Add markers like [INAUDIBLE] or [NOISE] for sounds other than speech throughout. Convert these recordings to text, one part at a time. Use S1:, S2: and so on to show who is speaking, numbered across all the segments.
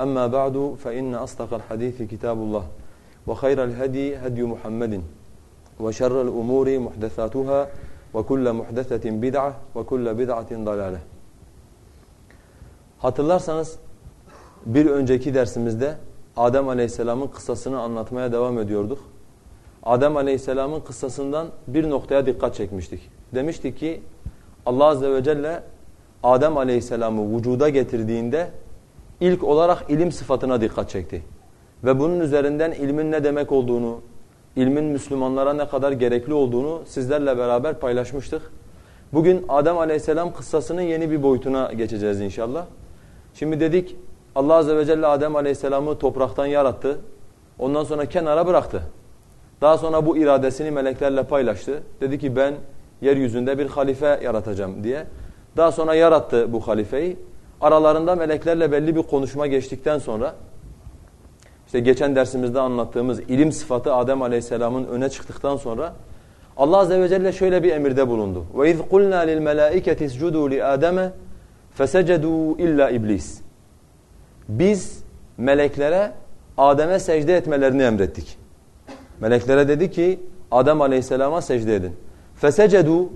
S1: أما بعد فإن أصدق الحديث كتاب الله وخير الهدي هدي محمد وشر الأمور محدثاتها وكل محدثة بدعة وكل بدعة ضلالة Hatırlarsanız bir önceki dersimizde Adem Aleyhisselam'ın kıssasını anlatmaya devam ediyorduk. Adem Aleyhisselam'ın kıssasından bir noktaya dikkat çekmiştik. Demiştik ki Allah Azze ve Celle Adem Aleyhisselam'ı vücuda getirdiğinde ilk olarak ilim sıfatına dikkat çekti. Ve bunun üzerinden ilmin ne demek olduğunu, ilmin Müslümanlara ne kadar gerekli olduğunu sizlerle beraber paylaşmıştık. Bugün Adem Aleyhisselam kıssasının yeni bir boyutuna geçeceğiz inşallah. Şimdi dedik Allah Azze ve Celle Adem Aleyhisselam'ı topraktan yarattı. Ondan sonra kenara bıraktı. Daha sonra bu iradesini meleklerle paylaştı. Dedi ki ben yeryüzünde bir halife yaratacağım diye. Daha sonra yarattı bu halifeyi. Aralarında meleklerle belli bir konuşma geçtikten sonra işte geçen dersimizde anlattığımız ilim sıfatı Adem Aleyhisselam'ın öne çıktıktan sonra Allah azze ve celle şöyle bir emirde bulundu. Ve iz kulna lil melaiketi iscudu li Adem'e fesecedu illa iblis. Biz meleklere Adem'e secde etmelerini emrettik. Meleklere dedi ki Adem Aleyhisselam'a secde edin. Fesecedu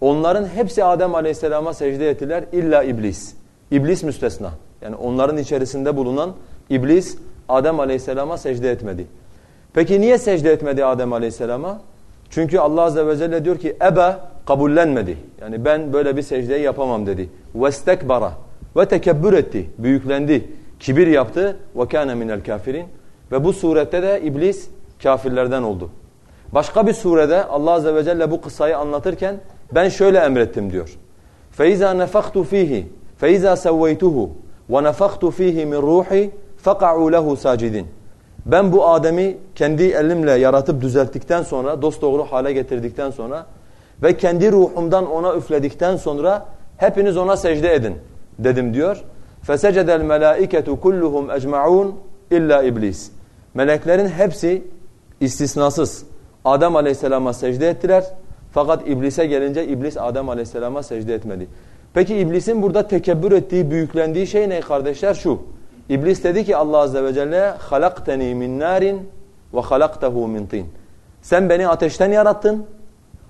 S1: onların hepsi Adem Aleyhisselam'a secde ettiler illa iblis. İblis müstesna. Yani onların içerisinde bulunan iblis Adem Aleyhisselam'a secde etmedi. Peki niye secde etmedi Adem Aleyhisselam'a? Çünkü Allah Azze ve Celle diyor ki ebe kabullenmedi. Yani ben böyle bir secdeyi yapamam dedi. Vestekbara ve tekebbür etti. Büyüklendi. Kibir yaptı. Ve kâne minel kafirin. Ve bu surette de iblis kafirlerden oldu. Başka bir surede Allah Azze ve Celle bu kıssayı anlatırken ben şöyle emrettim diyor. فَاِذَا نَفَخْتُ ف۪يهِ فَاِذَا سَوَّيْتُهُ وَنَفَخْتُ ف۪يهِ مِنْ رُوحِ فَقَعُوا لَهُ سَاجِدِينَ Ben bu Adem'i kendi elimle yaratıp düzelttikten sonra, dosdoğru hale getirdikten sonra ve kendi ruhumdan ona üfledikten sonra hepiniz ona secde edin dedim diyor. فَسَجَدَ الْمَلَائِكَةُ كُلُّهُمْ اَجْمَعُونَ illa iblis. Meleklerin hepsi istisnasız Adem Aleyhisselam'a secde ettiler. Fakat iblise gelince iblis Adem Aleyhisselam'a secde etmedi. Peki iblisin burada tekebbür ettiği, büyüklendiği şey ne kardeşler? Şu. İblis dedi ki Allah azze ve celle halakteni min narin ve halaktahu min tin. Sen beni ateşten yarattın.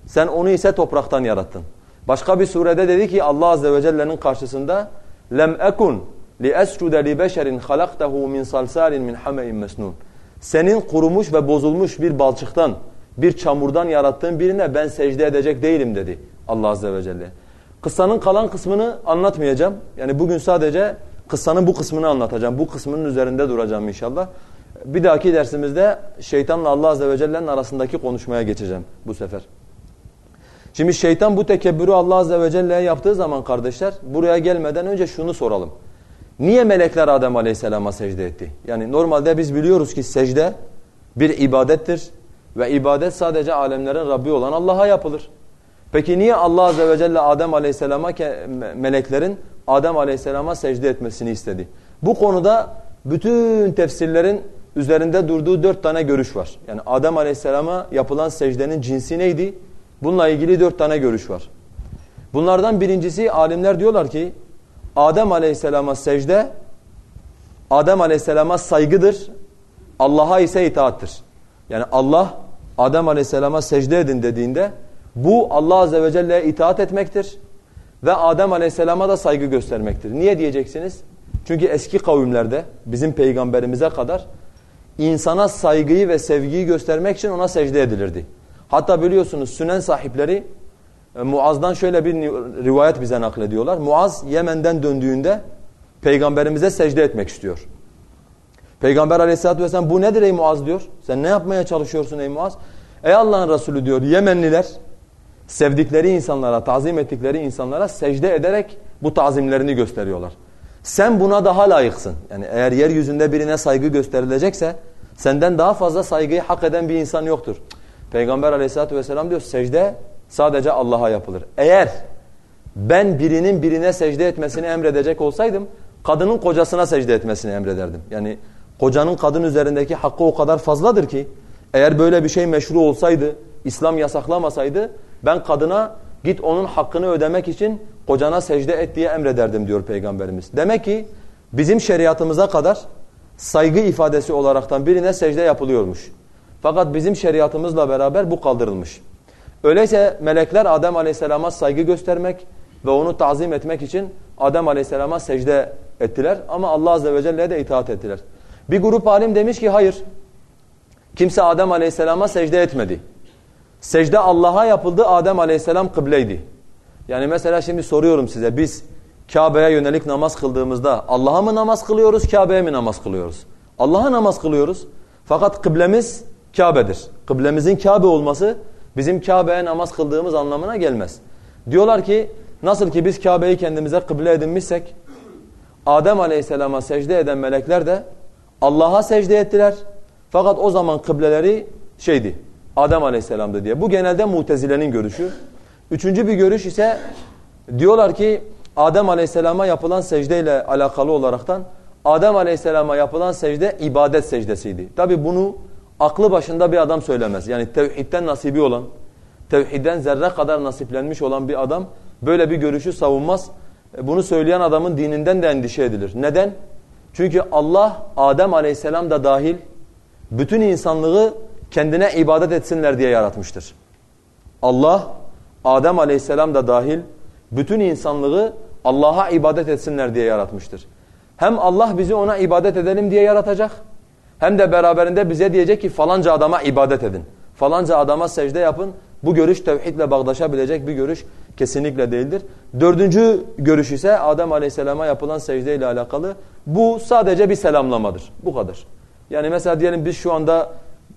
S1: Sen onu ise topraktan yarattın. Başka bir surede dedi ki Allah azze ve celle'nin karşısında lem ekun li escude li beşerin halaktahu min salsalin min. Senin kurumuş ve bozulmuş bir balçıktan, bir çamurdan yarattığın birine ben secde edecek değilim dedi Allah azze ve celle. Kıssanın kalan kısmını anlatmayacağım. Yani bugün sadece kıssanın bu kısmını anlatacağım. Bu kısmının üzerinde duracağım inşallah. Bir dahaki dersimizde şeytanla Allah Azze ve Celle'nin arasındaki konuşmaya geçeceğim bu sefer. Şimdi şeytan bu tekebbürü Allah Azze ve Celle'ye yaptığı zaman kardeşler buraya gelmeden önce şunu soralım. Niye melekler Adem Aleyhisselam'a secde etti? Yani normalde biz biliyoruz ki secde bir ibadettir ve ibadet sadece alemlerin Rabbi olan Allah'a yapılır. Peki niye Allah Azze ve Celle Adem Aleyhisselam'a meleklerin Adem Aleyhisselam'a secde etmesini istedi? Bu konuda bütün tefsirlerin üzerinde durduğu dört tane görüş var. Yani Adem Aleyhisselam'a yapılan secdenin cinsi neydi? Bununla ilgili dört tane görüş var. Bunlardan birincisi alimler diyorlar ki Adem Aleyhisselam'a secde Adem Aleyhisselam'a saygıdır. Allah'a ise itaattır. Yani Allah Adem Aleyhisselam'a secde edin dediğinde bu Allah Azze ve Celle'ye itaat etmektir. Ve Adem Aleyhisselam'a da saygı göstermektir. Niye diyeceksiniz? Çünkü eski kavimlerde bizim peygamberimize kadar insana saygıyı ve sevgiyi göstermek için ona secde edilirdi. Hatta biliyorsunuz sünen sahipleri e, Muaz'dan şöyle bir rivayet bize naklediyorlar. Muaz Yemen'den döndüğünde peygamberimize secde etmek istiyor. Peygamber aleyhissalatü vesselam bu nedir ey Muaz diyor. Sen ne yapmaya çalışıyorsun ey Muaz? Ey Allah'ın Resulü diyor Yemenliler sevdikleri insanlara, tazim ettikleri insanlara secde ederek bu tazimlerini gösteriyorlar. Sen buna daha layıksın. Yani eğer yeryüzünde birine saygı gösterilecekse senden daha fazla saygıyı hak eden bir insan yoktur. Peygamber aleyhissalatü vesselam diyor secde sadece Allah'a yapılır. Eğer ben birinin birine secde etmesini emredecek olsaydım kadının kocasına secde etmesini emrederdim. Yani kocanın kadın üzerindeki hakkı o kadar fazladır ki eğer böyle bir şey meşru olsaydı, İslam yasaklamasaydı ben kadına git onun hakkını ödemek için kocana secde et diye emrederdim diyor Peygamberimiz. Demek ki bizim şeriatımıza kadar saygı ifadesi olaraktan birine secde yapılıyormuş. Fakat bizim şeriatımızla beraber bu kaldırılmış. Öyleyse melekler Adem Aleyhisselam'a saygı göstermek ve onu tazim etmek için Adem Aleyhisselam'a secde ettiler ama Allah Azze ve Celle'ye de itaat ettiler. Bir grup alim demiş ki hayır. Kimse Adem Aleyhisselam'a secde etmedi. Secde Allah'a yapıldı, Adem Aleyhisselam kıbleydi. Yani mesela şimdi soruyorum size biz Kabe'ye yönelik namaz kıldığımızda Allah'a mı namaz kılıyoruz, Kabe'ye mi namaz kılıyoruz? Allah'a namaz kılıyoruz. Fakat kıblemiz Kabe'dir. Kıblemizin Kabe olması bizim Kabe'ye namaz kıldığımız anlamına gelmez. Diyorlar ki nasıl ki biz Kabe'yi kendimize kıble edinmişsek Adem Aleyhisselam'a secde eden melekler de Allah'a secde ettiler. Fakat o zaman kıbleleri şeydi Adem Aleyhisselam'dı diye. Bu genelde mutezilenin görüşü. Üçüncü bir görüş ise diyorlar ki Adem Aleyhisselam'a yapılan secdeyle alakalı olaraktan Adem Aleyhisselam'a yapılan secde ibadet secdesiydi. Tabi bunu aklı başında bir adam söylemez. Yani tevhidden nasibi olan, tevhidden zerre kadar nasiplenmiş olan bir adam böyle bir görüşü savunmaz. E, bunu söyleyen adamın dininden de endişe edilir. Neden? Çünkü Allah Adem Aleyhisselam da dahil bütün insanlığı kendine ibadet etsinler diye yaratmıştır. Allah Adem Aleyhisselam da dahil bütün insanlığı Allah'a ibadet etsinler diye yaratmıştır. Hem Allah bizi ona ibadet edelim diye yaratacak hem de beraberinde bize diyecek ki falanca adama ibadet edin. Falanca adama secde yapın. Bu görüş tevhidle bağdaşabilecek bir görüş kesinlikle değildir. Dördüncü görüş ise Adem Aleyhisselam'a yapılan secde ile alakalı. Bu sadece bir selamlamadır. Bu kadar. Yani mesela diyelim biz şu anda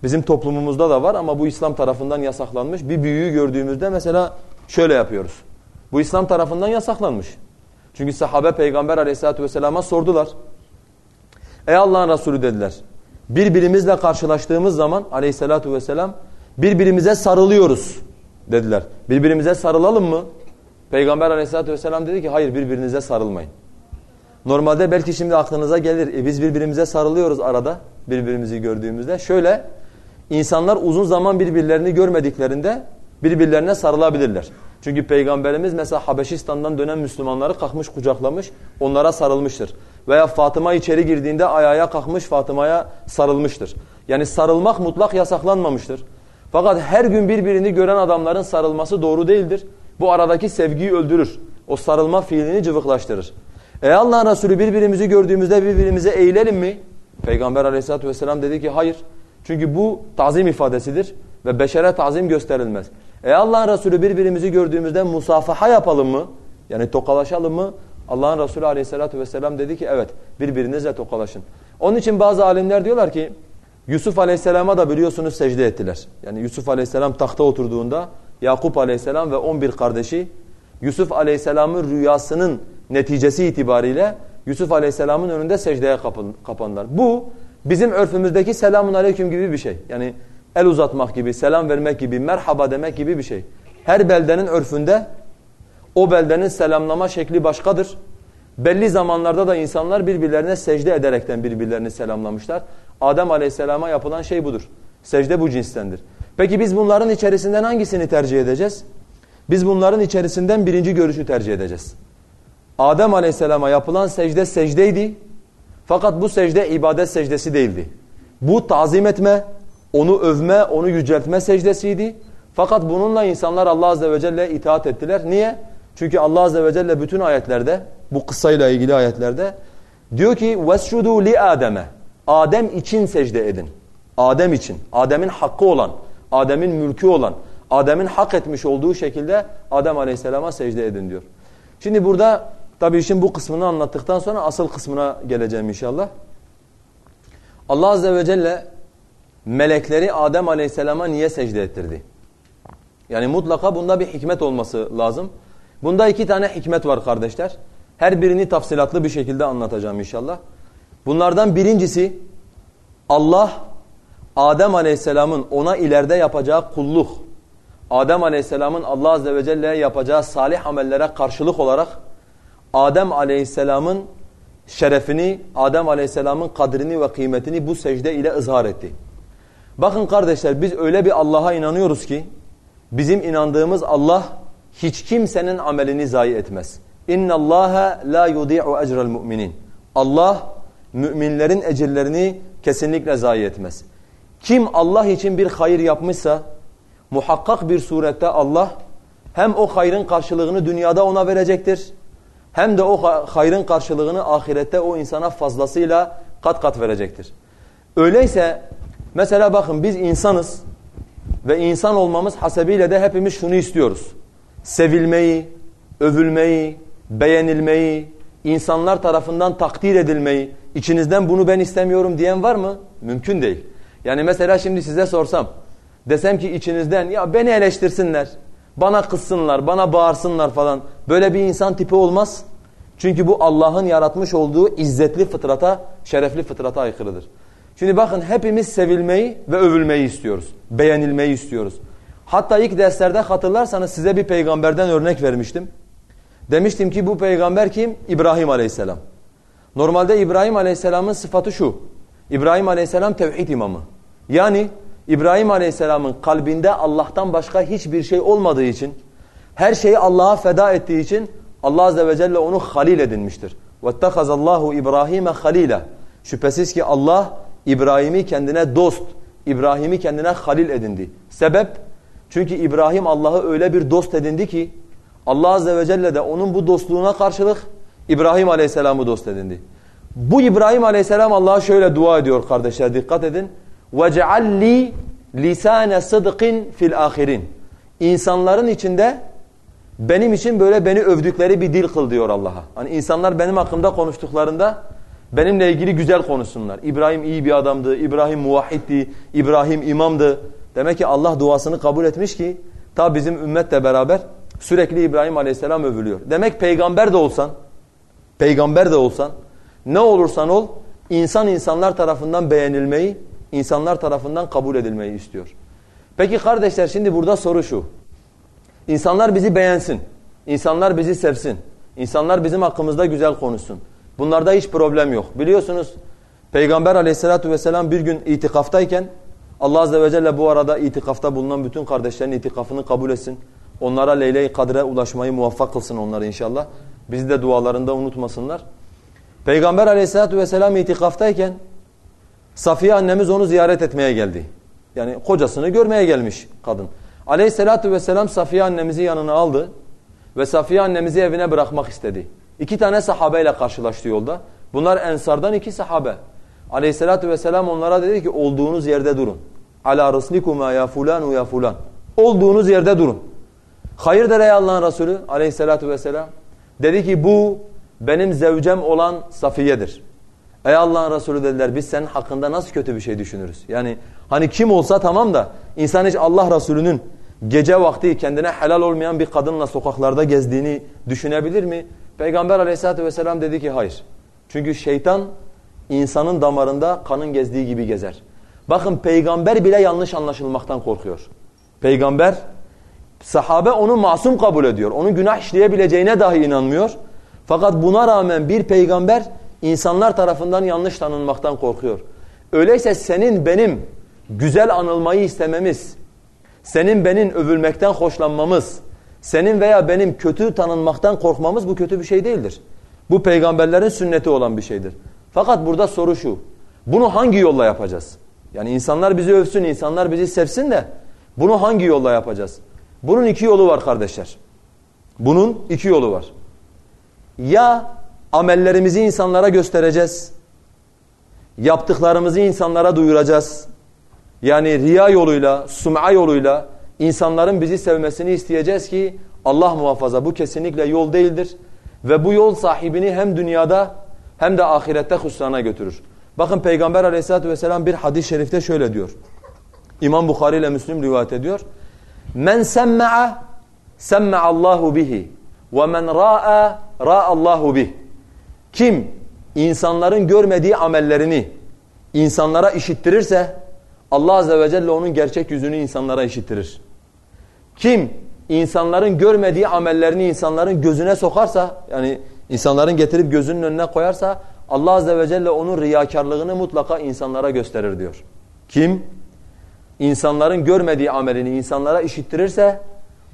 S1: bizim toplumumuzda da var ama bu İslam tarafından yasaklanmış. Bir büyüğü gördüğümüzde mesela şöyle yapıyoruz. Bu İslam tarafından yasaklanmış. Çünkü sahabe peygamber aleyhissalatü vesselama sordular. Ey Allah'ın Resulü dediler. Birbirimizle karşılaştığımız zaman aleyhissalatü vesselam birbirimize sarılıyoruz dediler. Birbirimize sarılalım mı? Peygamber aleyhissalatü vesselam dedi ki hayır birbirinize sarılmayın. Normalde belki şimdi aklınıza gelir. E biz birbirimize sarılıyoruz arada birbirimizi gördüğümüzde. Şöyle insanlar uzun zaman birbirlerini görmediklerinde birbirlerine sarılabilirler. Çünkü Peygamberimiz mesela Habeşistan'dan dönen Müslümanları kalkmış kucaklamış onlara sarılmıştır. Veya Fatıma içeri girdiğinde ayağa kalkmış Fatıma'ya sarılmıştır. Yani sarılmak mutlak yasaklanmamıştır. Fakat her gün birbirini gören adamların sarılması doğru değildir. Bu aradaki sevgiyi öldürür. O sarılma fiilini cıvıklaştırır. Ey Allah'ın Resulü birbirimizi gördüğümüzde birbirimize eğilelim mi? Peygamber aleyhissalatü vesselam dedi ki hayır. Çünkü bu tazim ifadesidir ve beşere tazim gösterilmez. Ey Allah'ın Resulü birbirimizi gördüğümüzde musafaha yapalım mı? Yani tokalaşalım mı? Allah'ın Resulü aleyhissalatü vesselam dedi ki evet birbirinizle tokalaşın. Onun için bazı alimler diyorlar ki Yusuf aleyhisselama da biliyorsunuz secde ettiler. Yani Yusuf aleyhisselam tahta oturduğunda Yakup aleyhisselam ve 11 kardeşi Yusuf aleyhisselamın rüyasının neticesi itibariyle Yusuf aleyhisselamın önünde secdeye kapandılar. Bu bizim örfümüzdeki selamun aleyküm gibi bir şey. Yani el uzatmak gibi, selam vermek gibi, merhaba demek gibi bir şey. Her beldenin örfünde o beldenin selamlama şekli başkadır. Belli zamanlarda da insanlar birbirlerine secde ederekten birbirlerini selamlamışlar. Adem aleyhisselama yapılan şey budur. Secde bu cinstendir. Peki biz bunların içerisinden hangisini tercih edeceğiz? Biz bunların içerisinden birinci görüşü tercih edeceğiz. Adem Aleyhisselam'a yapılan secde secdeydi. Fakat bu secde ibadet secdesi değildi. Bu tazim etme, onu övme, onu yüceltme secdesiydi. Fakat bununla insanlar Allah Azze ve Celle itaat ettiler. Niye? Çünkü Allah Azze ve Celle bütün ayetlerde, bu kıssayla ilgili ayetlerde diyor ki وَسْجُدُوا لِآدَمَ Adem için secde edin. Adem için, Adem'in hakkı olan, Adem'in mülkü olan, Adem'in hak etmiş olduğu şekilde Adem Aleyhisselam'a secde edin diyor. Şimdi burada tabi işin bu kısmını anlattıktan sonra asıl kısmına geleceğim inşallah. Allah Azze ve Celle melekleri Adem Aleyhisselam'a niye secde ettirdi? Yani mutlaka bunda bir hikmet olması lazım. Bunda iki tane hikmet var kardeşler. Her birini tafsilatlı bir şekilde anlatacağım inşallah. Bunlardan birincisi Allah Adem Aleyhisselam'ın ona ileride yapacağı kulluk, Adem Aleyhisselam'ın Allah Azze ve Celle'ye yapacağı salih amellere karşılık olarak Adem Aleyhisselam'ın şerefini, Adem Aleyhisselam'ın kadrini ve kıymetini bu secde ile ızhar etti. Bakın kardeşler biz öyle bir Allah'a inanıyoruz ki bizim inandığımız Allah hiç kimsenin amelini zayi etmez. İnna Allaha la yudi'u ecra'l mu'minin. Allah müminlerin ecirlerini kesinlikle zayi etmez. Kim Allah için bir hayır yapmışsa muhakkak bir surette Allah hem o hayrın karşılığını dünyada ona verecektir hem de o hayrın karşılığını ahirette o insana fazlasıyla kat kat verecektir. Öyleyse mesela bakın biz insanız ve insan olmamız hasebiyle de hepimiz şunu istiyoruz. Sevilmeyi, övülmeyi, beğenilmeyi, insanlar tarafından takdir edilmeyi, içinizden bunu ben istemiyorum diyen var mı? Mümkün değil. Yani mesela şimdi size sorsam, desem ki içinizden ya beni eleştirsinler, bana kızsınlar, bana bağırsınlar falan. Böyle bir insan tipi olmaz. Çünkü bu Allah'ın yaratmış olduğu izzetli fıtrata, şerefli fıtrata aykırıdır. Şimdi bakın hepimiz sevilmeyi ve övülmeyi istiyoruz. Beğenilmeyi istiyoruz. Hatta ilk derslerde hatırlarsanız size bir peygamberden örnek vermiştim. Demiştim ki bu peygamber kim? İbrahim aleyhisselam. Normalde İbrahim aleyhisselamın sıfatı şu. İbrahim aleyhisselam tevhid imamı. Yani İbrahim aleyhisselamın kalbinde Allah'tan başka hiçbir şey olmadığı için, her şeyi Allah'a feda ettiği için Allah azze ve celle onu halil edinmiştir. وَاتَّخَذَ اللّٰهُ İbrahim'e halila. Şüphesiz ki Allah İbrahim'i kendine dost, İbrahim'i kendine halil edindi. Sebep? Çünkü İbrahim Allah'ı öyle bir dost edindi ki Allah azze ve celle de onun bu dostluğuna karşılık İbrahim aleyhisselamı dost edindi. Bu İbrahim aleyhisselam Allah'a şöyle dua ediyor kardeşler dikkat edin. وَجَعَلْ لِي لِسَانَ صِدْقٍ fil ahirin. İnsanların içinde benim için böyle beni övdükleri bir dil kıl diyor Allah'a. Hani insanlar benim hakkımda konuştuklarında benimle ilgili güzel konuşsunlar. İbrahim iyi bir adamdı, İbrahim muvahhiddi, İbrahim imamdı. Demek ki Allah duasını kabul etmiş ki ta bizim ümmetle beraber sürekli İbrahim aleyhisselam övülüyor. Demek peygamber de olsan, peygamber de olsan ne olursan ol insan insanlar tarafından beğenilmeyi, insanlar tarafından kabul edilmeyi istiyor. Peki kardeşler şimdi burada soru şu. İnsanlar bizi beğensin. İnsanlar bizi sevsin. İnsanlar bizim hakkımızda güzel konuşsun. Bunlarda hiç problem yok. Biliyorsunuz Peygamber aleyhissalatu vesselam bir gün itikaftayken Allah azze ve celle bu arada itikafta bulunan bütün kardeşlerin itikafını kabul etsin. Onlara Leyle-i Kadre ulaşmayı muvaffak kılsın onları inşallah. Bizi de dualarında unutmasınlar. Peygamber aleyhissalatu vesselam itikaftayken Safiye annemiz onu ziyaret etmeye geldi. Yani kocasını görmeye gelmiş kadın. Aleyhissalatu vesselam Safiye annemizi yanına aldı ve Safiye annemizi evine bırakmak istedi. İki tane sahabeyle karşılaştı yolda. Bunlar ensardan iki sahabe. Aleyhissalatu vesselam onlara dedi ki olduğunuz yerde durun. Ala rıslikuma ya fulan ya fulan. Olduğunuz yerde durun. Hayırdır ey Allah'ın Resulü aleyhissalatu vesselam. Dedi ki bu benim zevcem olan Safiye'dir. Ey Allah'ın Resulü dediler biz senin hakkında nasıl kötü bir şey düşünürüz? Yani hani kim olsa tamam da insan hiç Allah Resulü'nün gece vakti kendine helal olmayan bir kadınla sokaklarda gezdiğini düşünebilir mi? Peygamber aleyhissalatü vesselam dedi ki hayır. Çünkü şeytan insanın damarında kanın gezdiği gibi gezer. Bakın peygamber bile yanlış anlaşılmaktan korkuyor. Peygamber sahabe onu masum kabul ediyor. Onun günah işleyebileceğine dahi inanmıyor. Fakat buna rağmen bir peygamber insanlar tarafından yanlış tanınmaktan korkuyor. Öyleyse senin benim güzel anılmayı istememiz, senin benim övülmekten hoşlanmamız, Senin veya benim kötü tanınmaktan korkmamız bu kötü bir şey değildir. Bu peygamberlerin sünneti olan bir şeydir. Fakat burada soru şu. Bunu hangi yolla yapacağız? Yani insanlar bizi övsün, insanlar bizi sevsin de bunu hangi yolla yapacağız? Bunun iki yolu var kardeşler. Bunun iki yolu var. Ya amellerimizi insanlara göstereceğiz. Yaptıklarımızı insanlara duyuracağız. Yani riya yoluyla, sum'a yoluyla insanların bizi sevmesini isteyeceğiz ki Allah muhafaza bu kesinlikle yol değildir. Ve bu yol sahibini hem dünyada hem de ahirette husrana götürür. Bakın Peygamber aleyhissalatü vesselam bir hadis-i şerifte şöyle diyor. İmam Bukhari ile Müslim rivayet ediyor. Men semma'a semma'allahu bihi ve men ra'a ra'allahu bih. Kim insanların görmediği amellerini insanlara işittirirse Allah azze ve celle onun gerçek yüzünü insanlara işittirir. Kim insanların görmediği amellerini insanların gözüne sokarsa yani insanların getirip gözünün önüne koyarsa Allah azze ve celle onun riyakarlığını mutlaka insanlara gösterir diyor. Kim insanların görmediği amelini insanlara işittirirse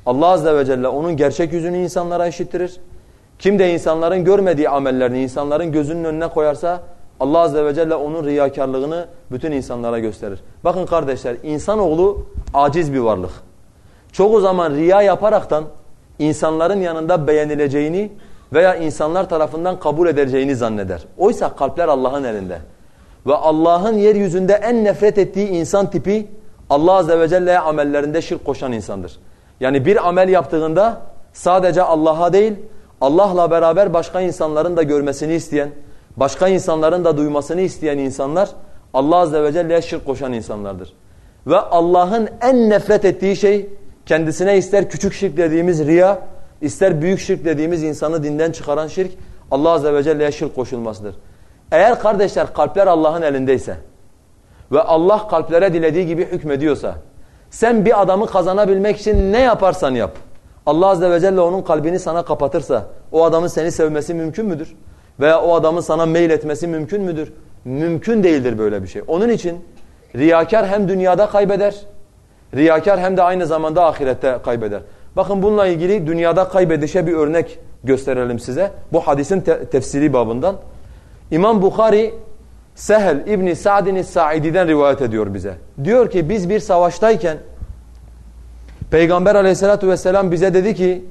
S1: Allah azze ve celle onun gerçek yüzünü insanlara işittirir. Kim de insanların görmediği amellerini insanların gözünün önüne koyarsa Allah azze ve celle onun riyakarlığını bütün insanlara gösterir. Bakın kardeşler insanoğlu aciz bir varlık. Çoğu zaman riya yaparaktan insanların yanında beğenileceğini veya insanlar tarafından kabul edileceğini zanneder. Oysa kalpler Allah'ın elinde. Ve Allah'ın yeryüzünde en nefret ettiği insan tipi Allah azze ve celle'ye amellerinde şirk koşan insandır. Yani bir amel yaptığında sadece Allah'a değil Allah'la beraber başka insanların da görmesini isteyen, başka insanların da duymasını isteyen insanlar Allah azze ve celle'ye şirk koşan insanlardır. Ve Allah'ın en nefret ettiği şey kendisine ister küçük şirk dediğimiz riya, ister büyük şirk dediğimiz insanı dinden çıkaran şirk Allah azze ve celle'ye şirk koşulmasıdır. Eğer kardeşler kalpler Allah'ın elindeyse ve Allah kalplere dilediği gibi hükmediyorsa sen bir adamı kazanabilmek için ne yaparsan yap. Allah azze ve celle onun kalbini sana kapatırsa o adamın seni sevmesi mümkün müdür? Veya o adamın sana mail etmesi mümkün müdür? Mümkün değildir böyle bir şey. Onun için riyakar hem dünyada kaybeder, riyakar hem de aynı zamanda ahirette kaybeder. Bakın bununla ilgili dünyada kaybedişe bir örnek gösterelim size. Bu hadisin te tefsiri babından. İmam Bukhari Sehel İbni Sa'din Sa'idi'den rivayet ediyor bize. Diyor ki biz bir savaştayken Peygamber aleyhissalatu vesselam bize dedi ki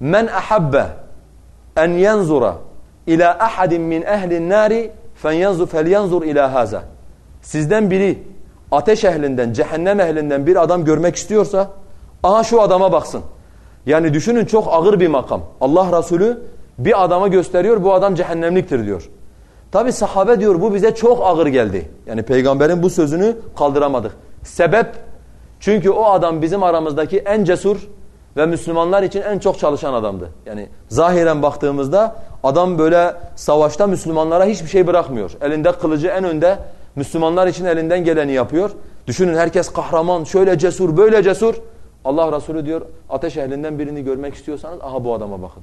S1: Men ahabbe en yenzura ila ahadin min ehlin nari fenyanzur felyanzur ila haza. Sizden biri ateş ehlinden, cehennem ehlinden bir adam görmek istiyorsa aha şu adama baksın. Yani düşünün çok ağır bir makam. Allah Resulü bir adama gösteriyor bu adam cehennemliktir diyor. Tabi sahabe diyor bu bize çok ağır geldi. Yani peygamberin bu sözünü kaldıramadık. Sebep çünkü o adam bizim aramızdaki en cesur ve Müslümanlar için en çok çalışan adamdı. Yani zahiren baktığımızda adam böyle savaşta Müslümanlara hiçbir şey bırakmıyor. Elinde kılıcı en önde Müslümanlar için elinden geleni yapıyor. Düşünün herkes kahraman, şöyle cesur, böyle cesur. Allah Resulü diyor ateş ehlinden birini görmek istiyorsanız aha bu adama bakın.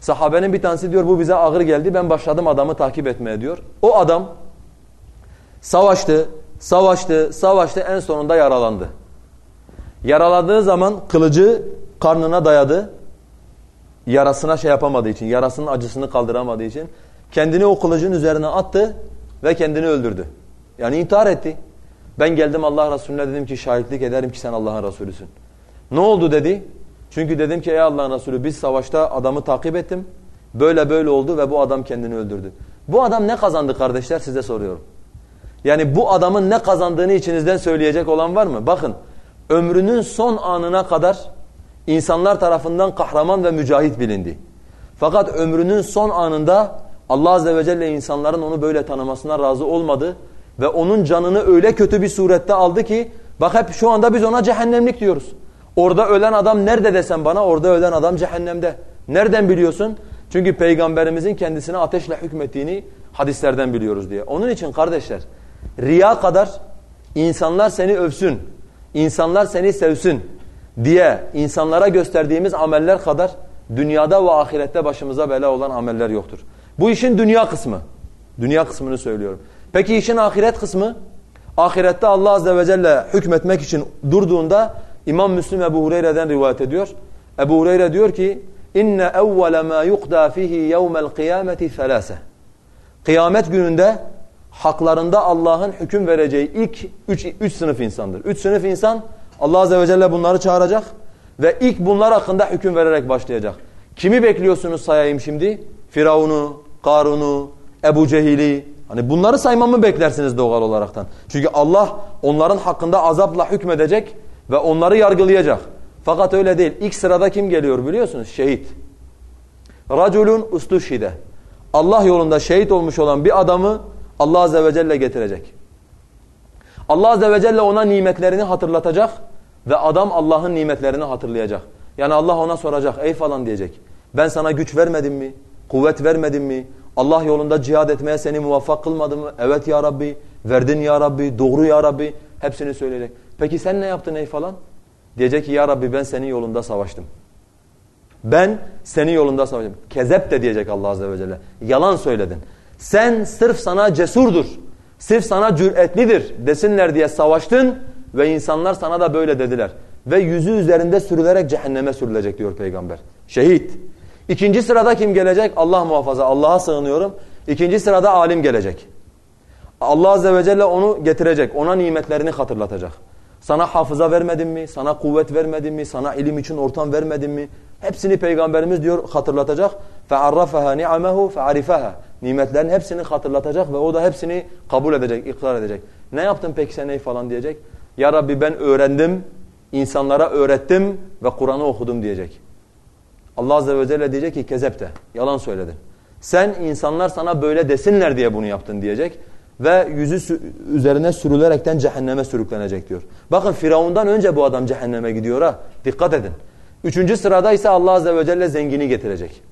S1: Sahabenin bir tanesi diyor bu bize ağır geldi ben başladım adamı takip etmeye diyor. O adam savaştı, savaştı, savaştı en sonunda yaralandı. Yaraladığı zaman kılıcı karnına dayadı. Yarasına şey yapamadığı için, yarasının acısını kaldıramadığı için kendini o kılıcın üzerine attı ve kendini öldürdü. Yani intihar etti. Ben geldim Allah Resulüne dedim ki şahitlik ederim ki sen Allah'ın Resulüsün. Ne oldu dedi. Çünkü dedim ki ey Allah'ın Resulü biz savaşta adamı takip ettim. Böyle böyle oldu ve bu adam kendini öldürdü. Bu adam ne kazandı kardeşler size soruyorum. Yani bu adamın ne kazandığını içinizden söyleyecek olan var mı? Bakın ömrünün son anına kadar insanlar tarafından kahraman ve mücahit bilindi. Fakat ömrünün son anında Allah Azze ve Celle insanların onu böyle tanımasına razı olmadı. Ve onun canını öyle kötü bir surette aldı ki bak hep şu anda biz ona cehennemlik diyoruz. Orada ölen adam nerede desem bana orada ölen adam cehennemde. Nereden biliyorsun? Çünkü peygamberimizin kendisine ateşle hükmettiğini hadislerden biliyoruz diye. Onun için kardeşler riya kadar insanlar seni övsün, insanlar seni sevsin diye insanlara gösterdiğimiz ameller kadar dünyada ve ahirette başımıza bela olan ameller yoktur. Bu işin dünya kısmı. Dünya kısmını söylüyorum. Peki işin ahiret kısmı? Ahirette Allah azze ve celle hükmetmek için durduğunda İmam Müslim Ebu Hureyre'den rivayet ediyor. Ebu Hureyre diyor ki inne evvele ma yuqda fihi yevmel kıyameti thalase. Kıyamet gününde haklarında Allah'ın hüküm vereceği ilk üç, üç sınıf insandır. Üç sınıf insan Allah Azze ve Celle bunları çağıracak ve ilk bunlar hakkında hüküm vererek başlayacak. Kimi bekliyorsunuz sayayım şimdi? Firavun'u, Karun'u, Ebu Cehil'i. Hani bunları saymamı beklersiniz doğal olaraktan. Çünkü Allah onların hakkında azapla hükmedecek ve onları yargılayacak. Fakat öyle değil. İlk sırada kim geliyor biliyorsunuz? Şehit. Raculun ustuşhide. Allah yolunda şehit olmuş olan bir adamı Allah Azze ve Celle getirecek. Allah Azze ve Celle ona nimetlerini hatırlatacak ve adam Allah'ın nimetlerini hatırlayacak. Yani Allah ona soracak ey falan diyecek. Ben sana güç vermedim mi? Kuvvet vermedim mi? Allah yolunda cihad etmeye seni muvaffak kılmadım mı? Evet ya Rabbi, verdin ya Rabbi, doğru ya Rabbi. Hepsini söyleyecek. Peki sen ne yaptın ey falan? Diyecek ki ya Rabbi ben senin yolunda savaştım. Ben senin yolunda savaştım. Kezep de diyecek Allah Azze ve Celle. Yalan söyledin. Sen sırf sana cesurdur, sırf sana cüretlidir desinler diye savaştın ve insanlar sana da böyle dediler. Ve yüzü üzerinde sürülerek cehenneme sürülecek diyor peygamber. Şehit. İkinci sırada kim gelecek? Allah muhafaza. Allah'a sığınıyorum. İkinci sırada alim gelecek. Allah Azze ve Celle onu getirecek. Ona nimetlerini hatırlatacak. Sana hafıza vermedim mi? Sana kuvvet vermedim mi? Sana ilim için ortam vermedim mi? Hepsini Peygamberimiz diyor hatırlatacak. فَعَرَّفَهَا نِعَمَهُ فَعَرِفَهَا Nimetlerin hepsini hatırlatacak ve o da hepsini kabul edecek, ikrar edecek. Ne yaptın peki sen ey falan diyecek. Ya Rabbi ben öğrendim, insanlara öğrettim ve Kur'an'ı okudum diyecek. Allah Azze ve Celle diyecek ki kezepte, yalan söyledin. Sen insanlar sana böyle desinler diye bunu yaptın diyecek ve yüzü üzerine sürülerekten cehenneme sürüklenecek diyor. Bakın Firavundan önce bu adam cehenneme gidiyor ha. Dikkat edin. Üçüncü sırada ise Allah Azze ve Celle zengini getirecek.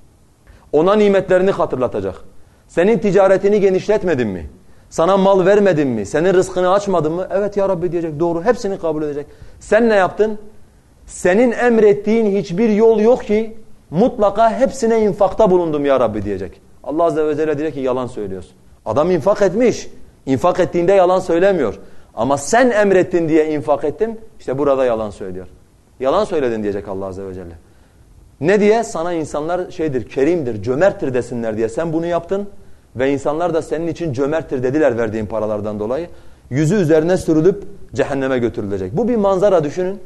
S1: Ona nimetlerini hatırlatacak. Senin ticaretini genişletmedin mi? Sana mal vermedin mi? Senin rızkını açmadın mı? Evet ya Rabbi diyecek. Doğru. Hepsini kabul edecek. Sen ne yaptın? Senin emrettiğin hiçbir yol yok ki mutlaka hepsine infakta bulundum ya Rabbi diyecek. Allah Azze ve Celle diyecek ki yalan söylüyorsun. Adam infak etmiş. İnfak ettiğinde yalan söylemiyor. Ama sen emrettin diye infak ettim. İşte burada yalan söylüyor. Yalan söyledin diyecek Allah Azze ve Celle. Ne diye? Sana insanlar şeydir, kerimdir, cömerttir desinler diye. Sen bunu yaptın ve insanlar da senin için cömerttir dediler verdiğin paralardan dolayı. Yüzü üzerine sürülüp cehenneme götürülecek. Bu bir manzara düşünün.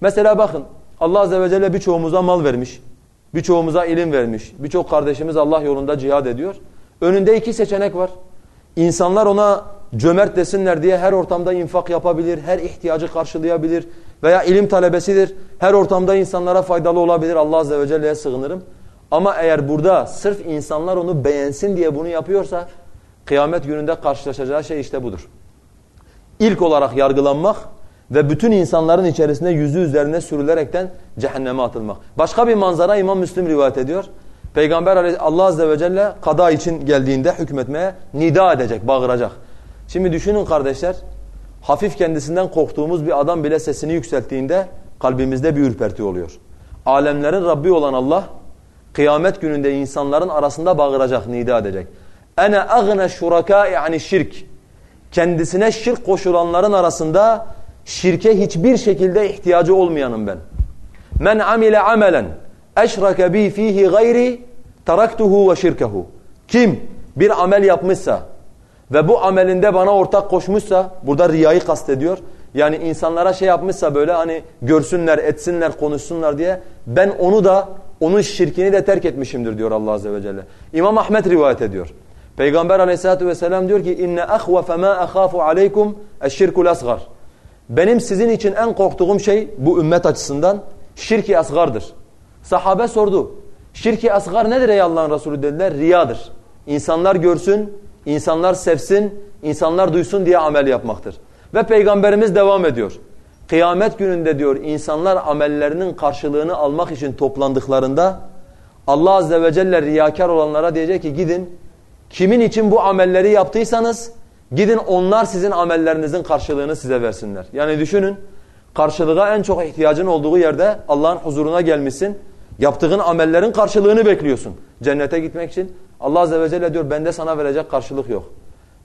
S1: Mesela bakın Allah Azze ve Celle birçoğumuza mal vermiş. Birçoğumuza ilim vermiş. Birçok kardeşimiz Allah yolunda cihad ediyor. Önünde iki seçenek var. İnsanlar ona cömert desinler diye her ortamda infak yapabilir, her ihtiyacı karşılayabilir veya ilim talebesidir. Her ortamda insanlara faydalı olabilir. Allah Azze ve Celle'ye sığınırım. Ama eğer burada sırf insanlar onu beğensin diye bunu yapıyorsa kıyamet gününde karşılaşacağı şey işte budur. İlk olarak yargılanmak ve bütün insanların içerisinde yüzü üzerine sürülerekten cehenneme atılmak. Başka bir manzara İmam Müslim rivayet ediyor. Peygamber Allah Azze ve Celle kada için geldiğinde hükmetmeye nida edecek, bağıracak. Şimdi düşünün kardeşler, hafif kendisinden korktuğumuz bir adam bile sesini yükselttiğinde kalbimizde bir ürperti oluyor. Alemlerin Rabbi olan Allah kıyamet gününde insanların arasında bağıracak, nida edecek. Ene agne şurakâi ani şirk. Kendisine şirk koşulanların arasında şirke hiçbir şekilde ihtiyacı olmayanım ben. Men amile amelen eşreke bi fihi gayri taraktuhu ve şirkehu. Kim bir amel yapmışsa ve bu amelinde bana ortak koşmuşsa burada riyayı kastediyor. Yani insanlara şey yapmışsa böyle hani görsünler, etsinler, konuşsunlar diye ben onu da onun şirkini de terk etmişimdir diyor Allah azze ve celle. İmam Ahmet rivayet ediyor. Peygamber aleyhissalatu vesselam diyor ki inne ahvafe ma akhafu aleykum eşşirkul asgar. Benim sizin için en korktuğum şey bu ümmet açısından şirki asgardır. Sahabe sordu. Şirki asgar nedir ey Allah'ın Resulü dediler. Riyadır. İnsanlar görsün, insanlar sevsin, insanlar duysun diye amel yapmaktır. Ve Peygamberimiz devam ediyor. Kıyamet gününde diyor insanlar amellerinin karşılığını almak için toplandıklarında Allah Azze ve Celle riyakar olanlara diyecek ki gidin kimin için bu amelleri yaptıysanız gidin onlar sizin amellerinizin karşılığını size versinler. Yani düşünün karşılığa en çok ihtiyacın olduğu yerde Allah'ın huzuruna gelmişsin. Yaptığın amellerin karşılığını bekliyorsun. Cennete gitmek için Allah Azze ve Celle diyor bende sana verecek karşılık yok.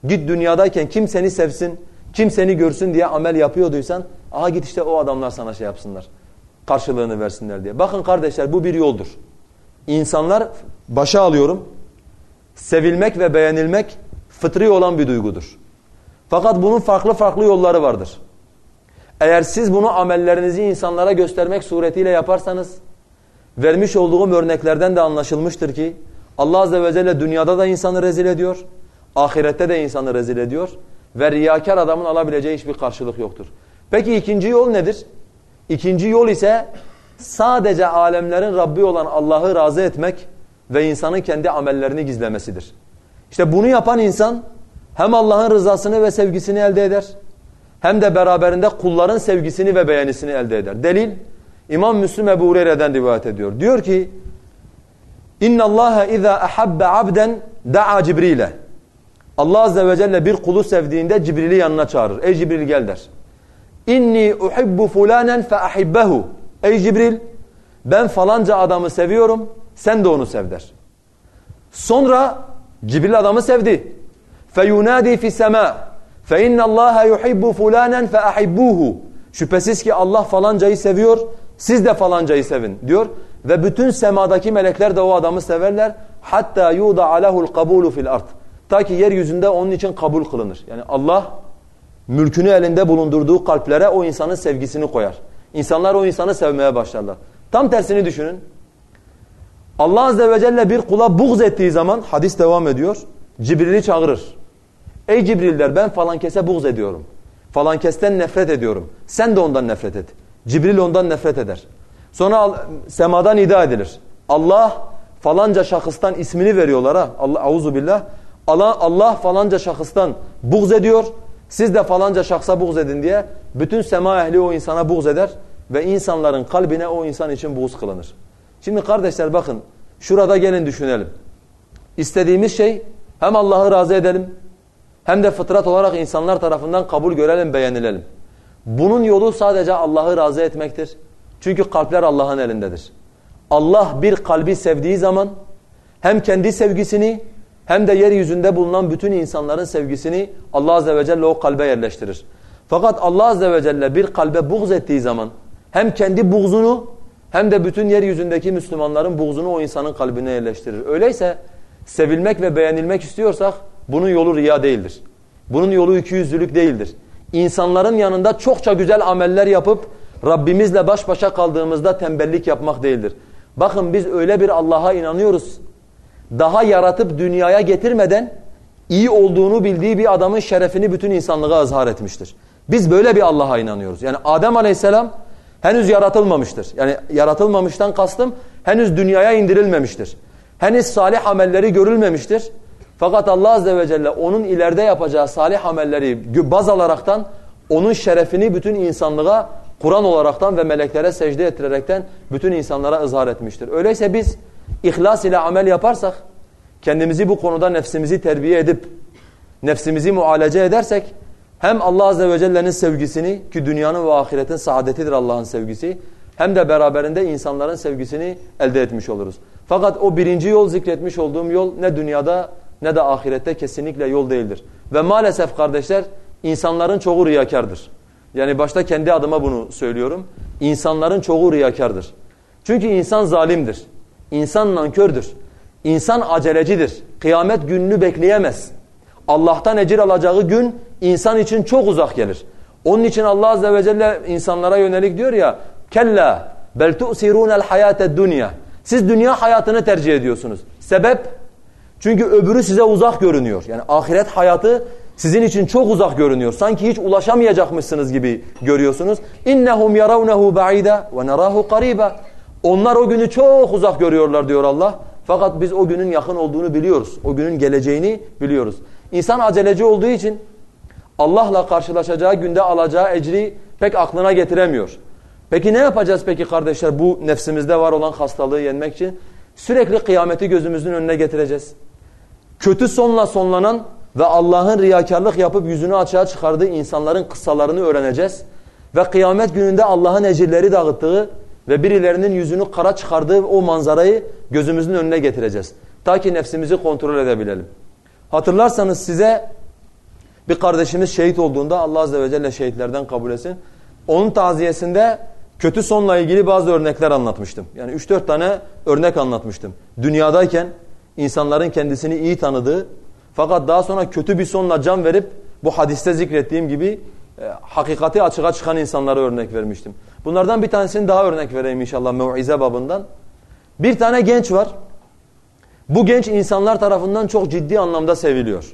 S1: Git dünyadayken kim seni sevsin, kim seni görsün diye amel yapıyorduysan aha git işte o adamlar sana şey yapsınlar. karşılığını versinler diye. Bakın kardeşler bu bir yoldur. İnsanlar başa alıyorum. Sevilmek ve beğenilmek fıtri olan bir duygudur. Fakat bunun farklı farklı yolları vardır. Eğer siz bunu amellerinizi insanlara göstermek suretiyle yaparsanız vermiş olduğum örneklerden de anlaşılmıştır ki Allah Azze ve Celle dünyada da insanı rezil ediyor, ahirette de insanı rezil ediyor ve riyakar adamın alabileceği hiçbir karşılık yoktur. Peki ikinci yol nedir? İkinci yol ise sadece alemlerin Rabbi olan Allah'ı razı etmek ve insanın kendi amellerini gizlemesidir. İşte bunu yapan insan hem Allah'ın rızasını ve sevgisini elde eder hem de beraberinde kulların sevgisini ve beğenisini elde eder. Delil İmam Müslim Ebu Hureyre'den rivayet ediyor. Diyor ki İnna Allah iza ahabba abden da'a Cibril'e. Allah azze ve celle bir kulu sevdiğinde Cibril'i yanına çağırır. Ey Cibril gel der. İnni uhibbu fulanen fe ahibbehu. Ey Cibril ben falanca adamı seviyorum sen de onu sev der. Sonra Cibril adamı sevdi. Feyunadi fi sema. Fe inna Allah yuhibbu fulanen fe ahibbuhu. Şüphesiz ki Allah falancayı seviyor. Siz de falancayı sevin diyor. Ve bütün semadaki melekler de o adamı severler. Hatta yuda alehul kabulu fil ard. Ta ki yeryüzünde onun için kabul kılınır. Yani Allah mülkünü elinde bulundurduğu kalplere o insanın sevgisini koyar. İnsanlar o insanı sevmeye başlarlar. Tam tersini düşünün. Allah Azze ve Celle bir kula buğz ettiği zaman hadis devam ediyor. Cibril'i çağırır. Ey Cibril der ben falan kese buğz ediyorum. Falan kesten nefret ediyorum. Sen de ondan nefret et. Cibril ondan nefret eder. Sonra semadan ida edilir. Allah falanca şahıstan ismini veriyorlar ha. Allah auzu billah. Allah, falanca şahıstan buğz ediyor. Siz de falanca şahsa buğz edin diye bütün sema ehli o insana buğz eder ve insanların kalbine o insan için buğz kılınır. Şimdi kardeşler bakın şurada gelin düşünelim. İstediğimiz şey hem Allah'ı razı edelim hem de fıtrat olarak insanlar tarafından kabul görelim, beğenilelim. Bunun yolu sadece Allah'ı razı etmektir. Çünkü kalpler Allah'ın elindedir. Allah bir kalbi sevdiği zaman hem kendi sevgisini hem de yeryüzünde bulunan bütün insanların sevgisini Allah Azze ve Celle o kalbe yerleştirir. Fakat Allah Azze ve Celle bir kalbe buğz ettiği zaman hem kendi buğzunu hem de bütün yeryüzündeki Müslümanların buğzunu o insanın kalbine yerleştirir. Öyleyse sevilmek ve beğenilmek istiyorsak bunun yolu riya değildir. Bunun yolu ikiyüzlülük değildir. İnsanların yanında çokça güzel ameller yapıp Rabbimizle baş başa kaldığımızda tembellik yapmak değildir. Bakın biz öyle bir Allah'a inanıyoruz. Daha yaratıp dünyaya getirmeden iyi olduğunu bildiği bir adamın şerefini bütün insanlığa ızhar etmiştir. Biz böyle bir Allah'a inanıyoruz. Yani Adem aleyhisselam henüz yaratılmamıştır. Yani yaratılmamıştan kastım henüz dünyaya indirilmemiştir. Henüz salih amelleri görülmemiştir. Fakat Allah azze ve celle onun ileride yapacağı salih amelleri baz alaraktan onun şerefini bütün insanlığa Kur'an olaraktan ve meleklere secde ettirerekten bütün insanlara ızhar etmiştir. Öyleyse biz ihlas ile amel yaparsak, kendimizi bu konuda nefsimizi terbiye edip, nefsimizi mualece edersek, hem Allah Azze ve Celle'nin sevgisini ki dünyanın ve ahiretin saadetidir Allah'ın sevgisi, hem de beraberinde insanların sevgisini elde etmiş oluruz. Fakat o birinci yol zikretmiş olduğum yol ne dünyada ne de ahirette kesinlikle yol değildir. Ve maalesef kardeşler insanların çoğu riyakardır. Yani başta kendi adıma bunu söylüyorum. İnsanların çoğu riyakardır. Çünkü insan zalimdir. İnsan nankördür. İnsan acelecidir. Kıyamet gününü bekleyemez. Allah'tan ecir alacağı gün insan için çok uzak gelir. Onun için Allah azze ve celle insanlara yönelik diyor ya kella bel tu'sirunel hayate dunya. Siz dünya hayatını tercih ediyorsunuz. Sebep? Çünkü öbürü size uzak görünüyor. Yani ahiret hayatı sizin için çok uzak görünüyor. Sanki hiç ulaşamayacakmışsınız gibi görüyorsunuz. İnnehum yarawnehu ba'ida ve narahu qariba. Onlar o günü çok uzak görüyorlar diyor Allah. Fakat biz o günün yakın olduğunu biliyoruz. O günün geleceğini biliyoruz. İnsan aceleci olduğu için Allah'la karşılaşacağı günde alacağı ecri pek aklına getiremiyor. Peki ne yapacağız peki kardeşler bu nefsimizde var olan hastalığı yenmek için? Sürekli kıyameti gözümüzün önüne getireceğiz. Kötü sonla sonlanan ve Allah'ın riyakarlık yapıp yüzünü açığa çıkardığı insanların kıssalarını öğreneceğiz. Ve kıyamet gününde Allah'ın ecirleri dağıttığı ve birilerinin yüzünü kara çıkardığı o manzarayı gözümüzün önüne getireceğiz. Ta ki nefsimizi kontrol edebilelim. Hatırlarsanız size bir kardeşimiz şehit olduğunda Allah Azze ve Celle şehitlerden kabul etsin. Onun taziyesinde kötü sonla ilgili bazı örnekler anlatmıştım. Yani 3-4 tane örnek anlatmıştım. Dünyadayken insanların kendisini iyi tanıdığı fakat daha sonra kötü bir sonla can verip bu hadiste zikrettiğim gibi e, hakikati açığa çıkan insanlara örnek vermiştim. Bunlardan bir tanesini daha örnek vereyim inşallah mev'ize babından. Bir tane genç var. Bu genç insanlar tarafından çok ciddi anlamda seviliyor.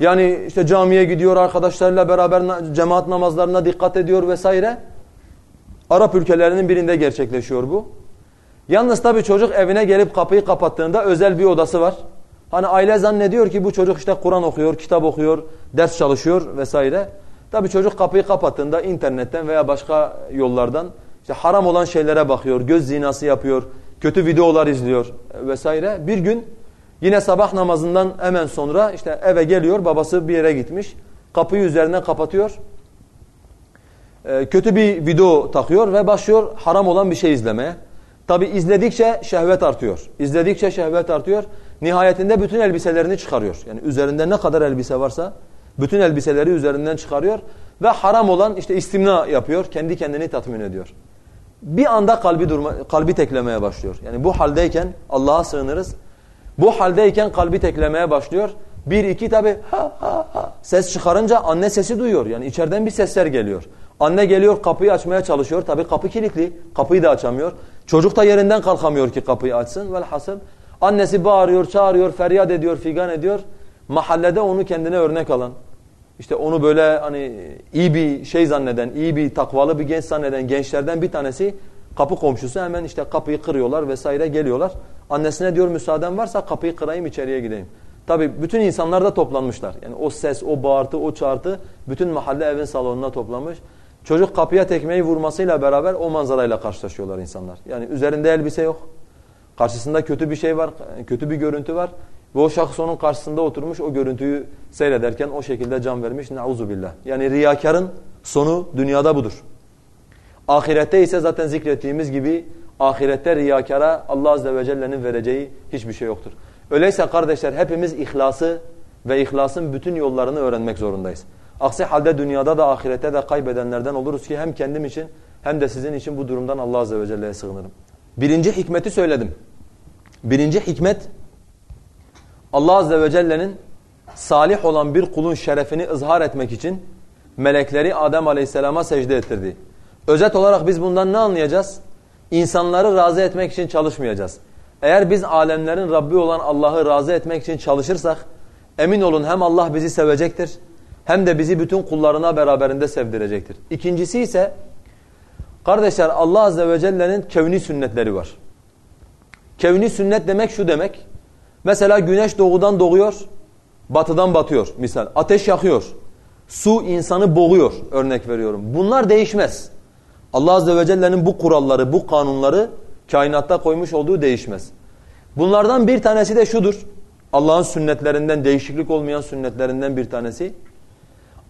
S1: Yani işte camiye gidiyor arkadaşlarıyla beraber cemaat namazlarına dikkat ediyor vesaire. Arap ülkelerinin birinde gerçekleşiyor bu. Yalnız tabii çocuk evine gelip kapıyı kapattığında özel bir odası var. Hani aile zannediyor ki bu çocuk işte Kur'an okuyor, kitap okuyor, ders çalışıyor vesaire. Tabii çocuk kapıyı kapattığında internetten veya başka yollardan işte haram olan şeylere bakıyor, göz zinası yapıyor, kötü videolar izliyor vesaire. Bir gün yine sabah namazından hemen sonra işte eve geliyor, babası bir yere gitmiş. Kapıyı üzerinden kapatıyor. Ee, kötü bir video takıyor ve başlıyor haram olan bir şey izlemeye. Tabi izledikçe şehvet artıyor. İzledikçe şehvet artıyor. Nihayetinde bütün elbiselerini çıkarıyor. Yani üzerinde ne kadar elbise varsa bütün elbiseleri üzerinden çıkarıyor. Ve haram olan işte istimna yapıyor. Kendi kendini tatmin ediyor. Bir anda kalbi durma, kalbi teklemeye başlıyor. Yani bu haldeyken Allah'a sığınırız. Bu haldeyken kalbi teklemeye başlıyor. Bir iki tabi ha ha ha ses çıkarınca anne sesi duyuyor. Yani içeriden bir sesler geliyor. Anne geliyor kapıyı açmaya çalışıyor. Tabi kapı kilitli. Kapıyı da açamıyor. Çocuk da yerinden kalkamıyor ki kapıyı açsın. Velhasıl annesi bağırıyor, çağırıyor, feryat ediyor, figan ediyor. Mahallede onu kendine örnek alan, işte onu böyle hani iyi bir şey zanneden, iyi bir takvalı bir genç zanneden gençlerden bir tanesi kapı komşusu hemen işte kapıyı kırıyorlar vesaire geliyorlar. Annesine diyor müsaaden varsa kapıyı kırayım içeriye gideyim. Tabi bütün insanlar da toplanmışlar. Yani o ses, o bağırtı, o çağırtı bütün mahalle evin salonuna toplanmış. Çocuk kapıya tekmeyi vurmasıyla beraber o manzarayla karşılaşıyorlar insanlar. Yani üzerinde elbise yok. Karşısında kötü bir şey var, kötü bir görüntü var. Ve o şahıs onun karşısında oturmuş o görüntüyü seyrederken o şekilde can vermiş. Nauzu billah. Yani riyakarın sonu dünyada budur. Ahirette ise zaten zikrettiğimiz gibi ahirette riyakara Allah Azze ve Celle'nin vereceği hiçbir şey yoktur. Öyleyse kardeşler hepimiz ihlası ve ihlasın bütün yollarını öğrenmek zorundayız. Aksi halde dünyada da ahirette de kaybedenlerden oluruz ki hem kendim için hem de sizin için bu durumdan Allah Azze ve Celle'ye sığınırım. Birinci hikmeti söyledim. Birinci hikmet Allah Azze ve Celle'nin salih olan bir kulun şerefini ızhar etmek için melekleri Adem Aleyhisselam'a secde ettirdi. Özet olarak biz bundan ne anlayacağız? İnsanları razı etmek için çalışmayacağız. Eğer biz alemlerin Rabbi olan Allah'ı razı etmek için çalışırsak emin olun hem Allah bizi sevecektir hem de bizi bütün kullarına beraberinde sevdirecektir. İkincisi ise kardeşler Allah Azze ve Celle'nin kevni sünnetleri var. Kevni sünnet demek şu demek. Mesela güneş doğudan doğuyor, batıdan batıyor misal. Ateş yakıyor. Su insanı boğuyor örnek veriyorum. Bunlar değişmez. Allah Azze ve Celle'nin bu kuralları, bu kanunları kainatta koymuş olduğu değişmez. Bunlardan bir tanesi de şudur. Allah'ın sünnetlerinden, değişiklik olmayan sünnetlerinden bir tanesi.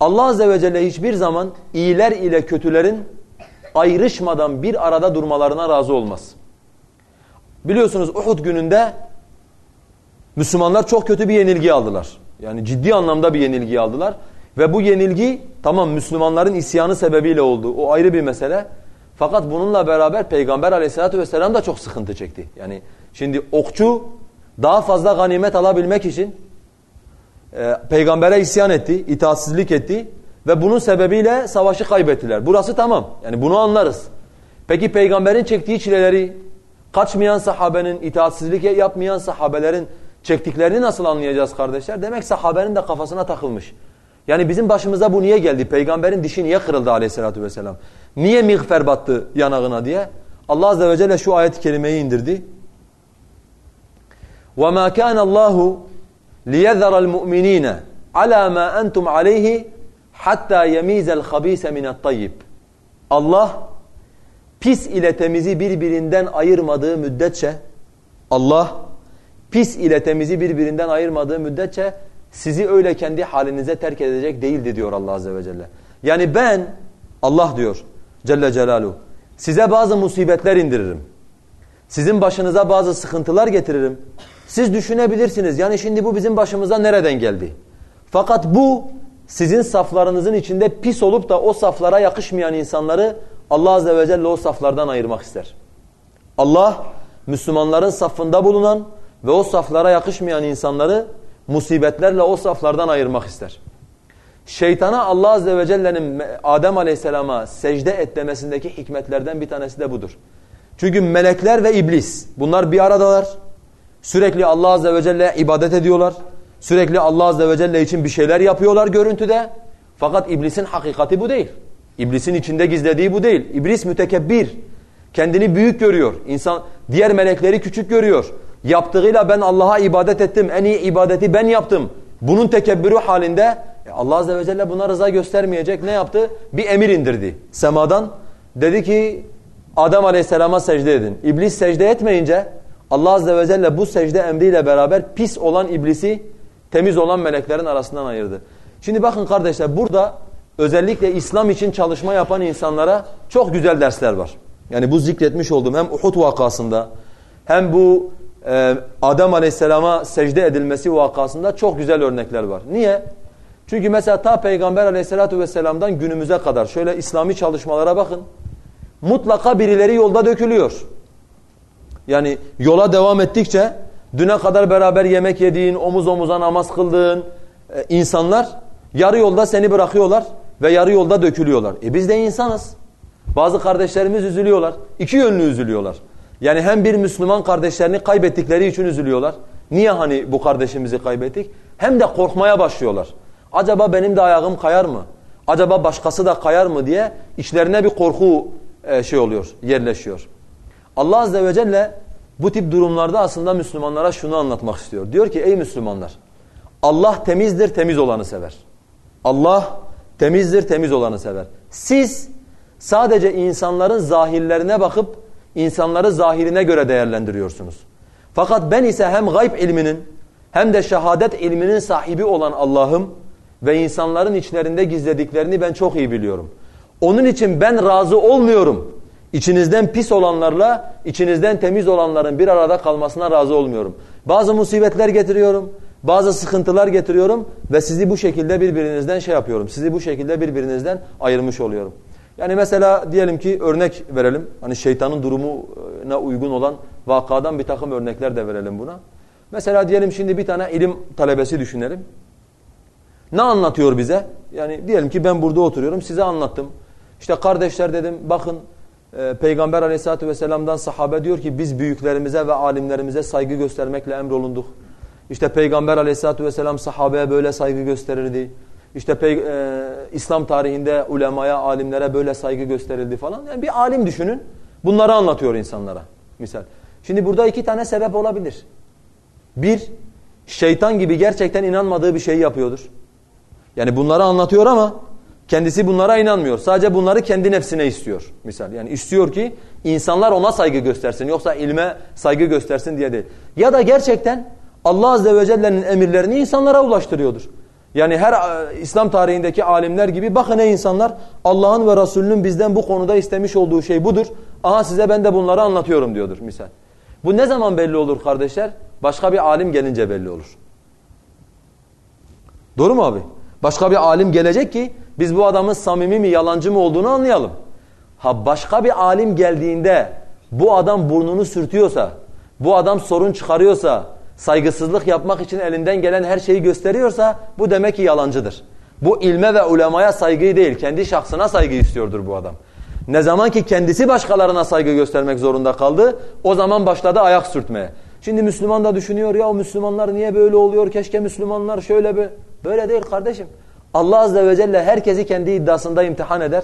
S1: Allah Azze ve Celle hiçbir zaman iyiler ile kötülerin ayrışmadan bir arada durmalarına razı olmaz. Biliyorsunuz Uhud gününde Müslümanlar çok kötü bir yenilgi aldılar. Yani ciddi anlamda bir yenilgi aldılar. Ve bu yenilgi tamam Müslümanların isyanı sebebiyle oldu. O ayrı bir mesele. Fakat bununla beraber Peygamber aleyhissalatü vesselam da çok sıkıntı çekti. Yani şimdi okçu daha fazla ganimet alabilmek için e, peygambere isyan etti, itaatsizlik etti ve bunun sebebiyle savaşı kaybettiler. Burası tamam. Yani bunu anlarız. Peki peygamberin çektiği çileleri, kaçmayan sahabenin, itaatsizlik yapmayan sahabelerin çektiklerini nasıl anlayacağız kardeşler? Demek sahabenin de kafasına takılmış. Yani bizim başımıza bu niye geldi? Peygamberin dişi niye kırıldı aleyhissalatü vesselam? Niye miğfer battı yanağına diye? Allah azze ve celle şu ayet-i kerimeyi indirdi. وَمَا كَانَ اللّٰهُ لِيَذَرَ الْمُؤْمِنِينَ عَلَى مَا أَنْتُمْ عَلَيْهِ hatta yemizel habise minet tayyib. Allah pis ile temizi birbirinden ayırmadığı müddetçe Allah pis ile temizi birbirinden ayırmadığı müddetçe sizi öyle kendi halinize terk edecek değildi diyor Allah azze ve celle. Yani ben Allah diyor Celle Celaluhu size bazı musibetler indiririm. Sizin başınıza bazı sıkıntılar getiririm. Siz düşünebilirsiniz. Yani şimdi bu bizim başımıza nereden geldi? Fakat bu sizin saflarınızın içinde pis olup da o saflara yakışmayan insanları Allah Azze ve Celle o saflardan ayırmak ister. Allah Müslümanların safında bulunan ve o saflara yakışmayan insanları musibetlerle o saflardan ayırmak ister. Şeytana Allah Azze ve Celle'nin Adem Aleyhisselam'a secde et demesindeki hikmetlerden bir tanesi de budur. Çünkü melekler ve iblis bunlar bir aradalar. Sürekli Allah Azze ve Celle ibadet ediyorlar. Sürekli Allah Azze ve Celle için bir şeyler yapıyorlar görüntüde. Fakat iblisin hakikati bu değil. İblisin içinde gizlediği bu değil. İblis mütekebbir. Kendini büyük görüyor. İnsan diğer melekleri küçük görüyor. Yaptığıyla ben Allah'a ibadet ettim. En iyi ibadeti ben yaptım. Bunun tekebbürü halinde e Allah Azze ve Celle buna rıza göstermeyecek. Ne yaptı? Bir emir indirdi semadan. Dedi ki Adem Aleyhisselam'a secde edin. İblis secde etmeyince Allah Azze ve Celle bu secde emriyle beraber pis olan iblisi temiz olan meleklerin arasından ayırdı. Şimdi bakın kardeşler burada özellikle İslam için çalışma yapan insanlara çok güzel dersler var. Yani bu zikretmiş olduğum hem Uhud vakasında hem bu Adem Aleyhisselam'a secde edilmesi vakasında çok güzel örnekler var. Niye? Çünkü mesela ta Peygamber Aleyhisselatü vesselam'dan günümüze kadar şöyle İslami çalışmalara bakın. Mutlaka birileri yolda dökülüyor. Yani yola devam ettikçe düne kadar beraber yemek yediğin, omuz omuza namaz kıldığın e, insanlar yarı yolda seni bırakıyorlar ve yarı yolda dökülüyorlar. E biz de insanız. Bazı kardeşlerimiz üzülüyorlar. İki yönlü üzülüyorlar. Yani hem bir Müslüman kardeşlerini kaybettikleri için üzülüyorlar. Niye hani bu kardeşimizi kaybettik? Hem de korkmaya başlıyorlar. Acaba benim de ayağım kayar mı? Acaba başkası da kayar mı diye içlerine bir korku e, şey oluyor, yerleşiyor. Allah Azze ve Celle bu tip durumlarda aslında Müslümanlara şunu anlatmak istiyor. Diyor ki ey Müslümanlar Allah temizdir, temiz olanı sever. Allah temizdir, temiz olanı sever. Siz sadece insanların zahirlerine bakıp insanları zahirine göre değerlendiriyorsunuz. Fakat ben ise hem gayb ilminin hem de şehadet ilminin sahibi olan Allah'ım ve insanların içlerinde gizlediklerini ben çok iyi biliyorum. Onun için ben razı olmuyorum. İçinizden pis olanlarla içinizden temiz olanların bir arada kalmasına razı olmuyorum. Bazı musibetler getiriyorum, bazı sıkıntılar getiriyorum ve sizi bu şekilde birbirinizden şey yapıyorum. Sizi bu şekilde birbirinizden ayırmış oluyorum. Yani mesela diyelim ki örnek verelim. Hani şeytanın durumuna uygun olan vakadan bir takım örnekler de verelim buna. Mesela diyelim şimdi bir tane ilim talebesi düşünelim. Ne anlatıyor bize? Yani diyelim ki ben burada oturuyorum size anlattım. İşte kardeşler dedim bakın e, Peygamber aleyhissalatü vesselam'dan sahabe diyor ki biz büyüklerimize ve alimlerimize saygı göstermekle emrolunduk. İşte Peygamber aleyhissalatü vesselam sahabeye böyle saygı gösterirdi. İşte e, İslam tarihinde ulemaya, alimlere böyle saygı gösterildi falan. Yani bir alim düşünün. Bunları anlatıyor insanlara. Misal. Şimdi burada iki tane sebep olabilir. Bir, şeytan gibi gerçekten inanmadığı bir şey yapıyordur. Yani bunları anlatıyor ama kendisi bunlara inanmıyor. Sadece bunları kendi nefsine istiyor. Misal yani istiyor ki insanlar ona saygı göstersin. Yoksa ilme saygı göstersin diye değil. Ya da gerçekten Allah Azze ve Celle'nin emirlerini insanlara ulaştırıyordur. Yani her e, İslam tarihindeki alimler gibi bakın ey insanlar Allah'ın ve Resulünün bizden bu konuda istemiş olduğu şey budur. Aha size ben de bunları anlatıyorum diyordur misal. Bu ne zaman belli olur kardeşler? Başka bir alim gelince belli olur. Doğru mu abi? Başka bir alim gelecek ki biz bu adamın samimi mi yalancı mı olduğunu anlayalım. Ha başka bir alim geldiğinde bu adam burnunu sürtüyorsa, bu adam sorun çıkarıyorsa, saygısızlık yapmak için elinden gelen her şeyi gösteriyorsa bu demek ki yalancıdır. Bu ilme ve ulemaya saygıyı değil, kendi şahsına saygı istiyordur bu adam. Ne zaman ki kendisi başkalarına saygı göstermek zorunda kaldı, o zaman başladı ayak sürtmeye. Şimdi Müslüman da düşünüyor ya Müslümanlar niye böyle oluyor, keşke Müslümanlar şöyle bir... Böyle değil kardeşim. Allah Azze ve Celle herkesi kendi iddiasında imtihan eder.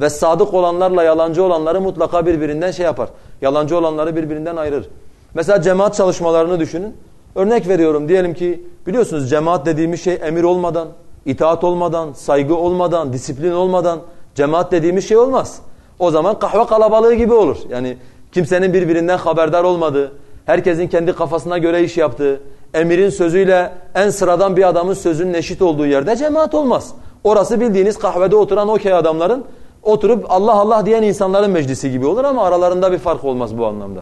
S1: Ve sadık olanlarla yalancı olanları mutlaka birbirinden şey yapar. Yalancı olanları birbirinden ayırır. Mesela cemaat çalışmalarını düşünün. Örnek veriyorum diyelim ki biliyorsunuz cemaat dediğimiz şey emir olmadan, itaat olmadan, saygı olmadan, disiplin olmadan cemaat dediğimiz şey olmaz. O zaman kahve kalabalığı gibi olur. Yani kimsenin birbirinden haberdar olmadığı, herkesin kendi kafasına göre iş yaptığı, emirin sözüyle en sıradan bir adamın sözünün eşit olduğu yerde cemaat olmaz. Orası bildiğiniz kahvede oturan okey adamların oturup Allah Allah diyen insanların meclisi gibi olur ama aralarında bir fark olmaz bu anlamda.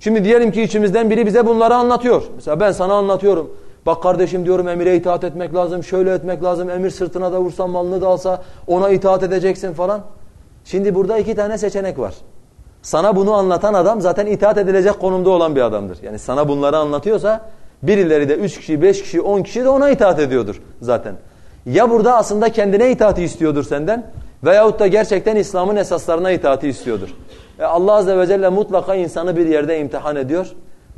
S1: Şimdi diyelim ki içimizden biri bize bunları anlatıyor. Mesela ben sana anlatıyorum. Bak kardeşim diyorum emire itaat etmek lazım, şöyle etmek lazım. Emir sırtına da vursan malını da alsa ona itaat edeceksin falan. Şimdi burada iki tane seçenek var. Sana bunu anlatan adam zaten itaat edilecek konumda olan bir adamdır. Yani sana bunları anlatıyorsa birileri de üç kişi, beş kişi, on kişi de ona itaat ediyordur zaten. Ya burada aslında kendine itaati istiyordur senden veyahut da gerçekten İslam'ın esaslarına itaati istiyordur. E Allah Azze ve Celle mutlaka insanı bir yerde imtihan ediyor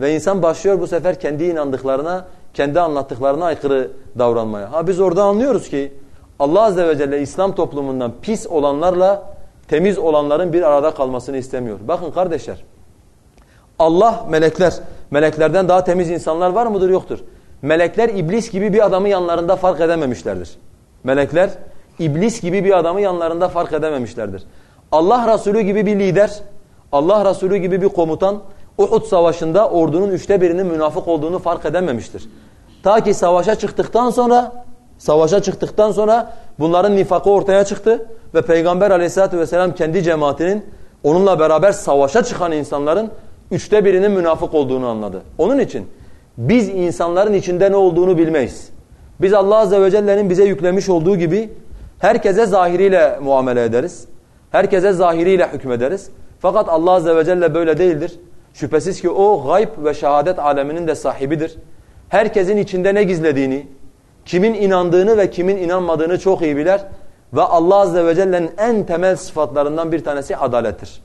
S1: ve insan başlıyor bu sefer kendi inandıklarına, kendi anlattıklarına aykırı davranmaya. Ha biz orada anlıyoruz ki Allah Azze ve Celle İslam toplumundan pis olanlarla temiz olanların bir arada kalmasını istemiyor. Bakın kardeşler Allah melekler, meleklerden daha temiz insanlar var mıdır yoktur. Melekler iblis gibi bir adamı yanlarında fark edememişlerdir. Melekler iblis gibi bir adamı yanlarında fark edememişlerdir. Allah Resulü gibi bir lider, Allah Resulü gibi bir komutan Uhud savaşında ordunun üçte birinin münafık olduğunu fark edememiştir. Ta ki savaşa çıktıktan sonra savaşa çıktıktan sonra bunların nifakı ortaya çıktı ve Peygamber aleyhissalatü vesselam kendi cemaatinin onunla beraber savaşa çıkan insanların üçte birinin münafık olduğunu anladı. Onun için biz insanların içinde ne olduğunu bilmeyiz. Biz Allah Azze ve Celle'nin bize yüklemiş olduğu gibi herkese zahiriyle muamele ederiz. Herkese zahiriyle hükmederiz. Fakat Allah Azze ve Celle böyle değildir. Şüphesiz ki o gayb ve şehadet aleminin de sahibidir. Herkesin içinde ne gizlediğini, kimin inandığını ve kimin inanmadığını çok iyi biler. Ve Allah Azze ve Celle'nin en temel sıfatlarından bir tanesi adalettir.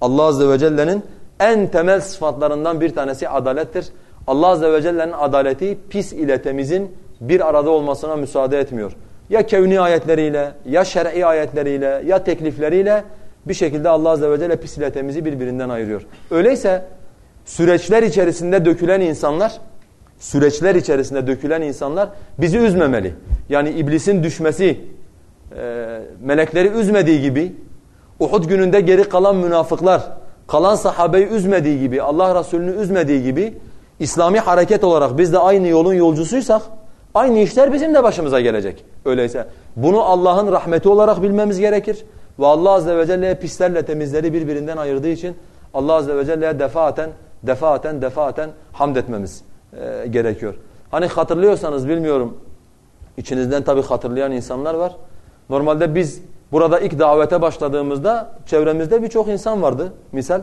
S1: Allah Azze ve Celle'nin en temel sıfatlarından bir tanesi adalettir. Allah Azze ve Celle'nin adaleti pis ile temizin bir arada olmasına müsaade etmiyor. Ya kevni ayetleriyle, ya şer'i ayetleriyle, ya teklifleriyle bir şekilde Allah Azze ve Celle pis ile temizi birbirinden ayırıyor. Öyleyse süreçler içerisinde dökülen insanlar, süreçler içerisinde dökülen insanlar bizi üzmemeli. Yani iblisin düşmesi, e, melekleri üzmediği gibi, Uhud gününde geri kalan münafıklar, kalan sahabeyi üzmediği gibi, Allah Resulü'nü üzmediği gibi, İslami hareket olarak biz de aynı yolun yolcusuysak, aynı işler bizim de başımıza gelecek. Öyleyse bunu Allah'ın rahmeti olarak bilmemiz gerekir. Ve Allah Azze ve Celle'ye pislerle temizleri birbirinden ayırdığı için Allah Azze ve Celle'ye defaten, defaten, defaten hamd etmemiz e, gerekiyor. Hani hatırlıyorsanız bilmiyorum, içinizden tabii hatırlayan insanlar var. Normalde biz burada ilk davete başladığımızda çevremizde birçok insan vardı. Misal,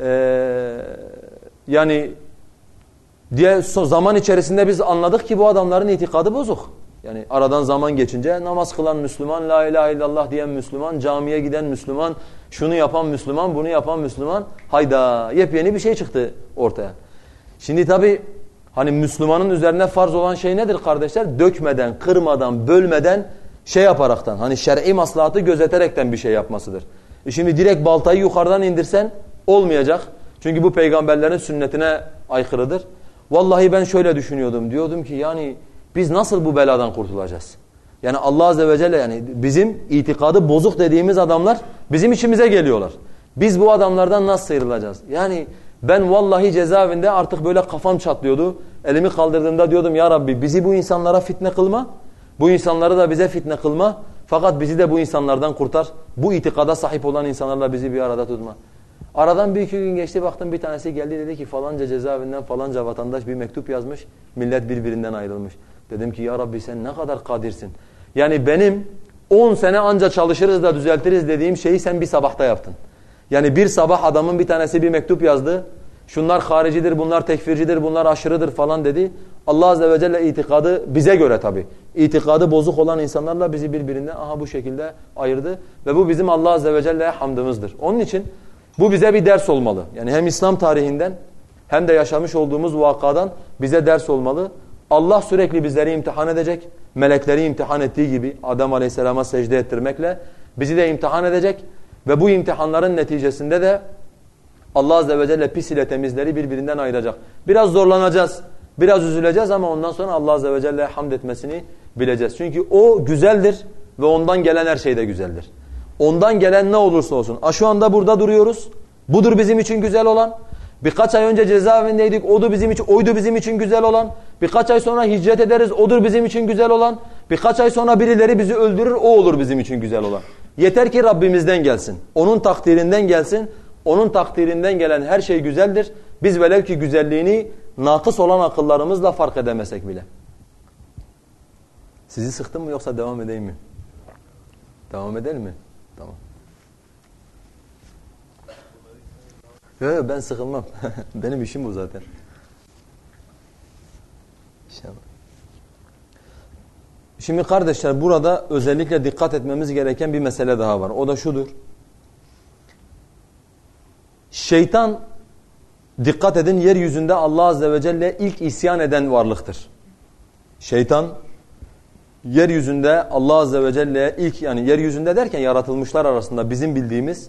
S1: ee, yani diye zaman içerisinde biz anladık ki bu adamların itikadı bozuk. Yani aradan zaman geçince namaz kılan Müslüman, la ilahe illallah diyen Müslüman, camiye giden Müslüman, şunu yapan Müslüman, bunu yapan Müslüman. Hayda yepyeni bir şey çıktı ortaya. Şimdi tabi hani Müslümanın üzerine farz olan şey nedir kardeşler? Dökmeden, kırmadan, bölmeden şey yaparaktan hani şer'i maslahatı gözeterekten bir şey yapmasıdır. E şimdi direkt baltayı yukarıdan indirsen olmayacak. Çünkü bu peygamberlerin sünnetine aykırıdır. Vallahi ben şöyle düşünüyordum. Diyordum ki yani biz nasıl bu beladan kurtulacağız? Yani Allah Azze ve Celle yani bizim itikadı bozuk dediğimiz adamlar bizim içimize geliyorlar. Biz bu adamlardan nasıl sıyrılacağız? Yani ben vallahi cezaevinde artık böyle kafam çatlıyordu. Elimi kaldırdığımda diyordum ya Rabbi bizi bu insanlara fitne kılma. Bu insanları da bize fitne kılma. Fakat bizi de bu insanlardan kurtar. Bu itikada sahip olan insanlarla bizi bir arada tutma. Aradan bir iki gün geçti baktım bir tanesi geldi dedi ki falanca cezaevinden falanca vatandaş bir mektup yazmış. Millet birbirinden ayrılmış. Dedim ki ya Rabbi sen ne kadar kadirsin. Yani benim 10 sene anca çalışırız da düzeltiriz dediğim şeyi sen bir sabahta yaptın. Yani bir sabah adamın bir tanesi bir mektup yazdı. Şunlar haricidir, bunlar tekfircidir, bunlar aşırıdır falan dedi. Allah Azze ve Celle itikadı bize göre tabi. İtikadı bozuk olan insanlarla bizi birbirinden aha bu şekilde ayırdı. Ve bu bizim Allah Azze ve Celle'ye hamdımızdır. Onun için bu bize bir ders olmalı. Yani hem İslam tarihinden hem de yaşamış olduğumuz vakadan bize ders olmalı. Allah sürekli bizleri imtihan edecek. Melekleri imtihan ettiği gibi Adem Aleyhisselam'a secde ettirmekle bizi de imtihan edecek. Ve bu imtihanların neticesinde de Allah Azze ve Celle pis ile temizleri birbirinden ayıracak. Biraz zorlanacağız, biraz üzüleceğiz ama ondan sonra Allah Azze ve Celle'ye hamd etmesini bileceğiz. Çünkü o güzeldir ve ondan gelen her şey de güzeldir. Ondan gelen ne olursa olsun. A şu anda burada duruyoruz. Budur bizim için güzel olan. Birkaç ay önce cezaevindeydik. Odu bizim için, oydu bizim için güzel olan. Birkaç ay sonra hicret ederiz. Odur bizim için güzel olan. Birkaç ay sonra birileri bizi öldürür. O olur bizim için güzel olan. Yeter ki Rabbimizden gelsin. Onun takdirinden gelsin. Onun takdirinden gelen her şey güzeldir. Biz velev ki güzelliğini nakıs olan akıllarımızla fark edemesek bile. Sizi sıktım mı yoksa devam edeyim mi? Devam edelim mi? Tamam. Yok yok ben sıkılmam. [LAUGHS] Benim işim bu zaten. İnşallah. Şimdi kardeşler burada özellikle dikkat etmemiz gereken bir mesele daha var. O da şudur. Şeytan dikkat edin yeryüzünde Allah Azze ve Celle ilk isyan eden varlıktır. Şeytan yeryüzünde Allah Azze ve Celle ilk yani yeryüzünde derken yaratılmışlar arasında bizim bildiğimiz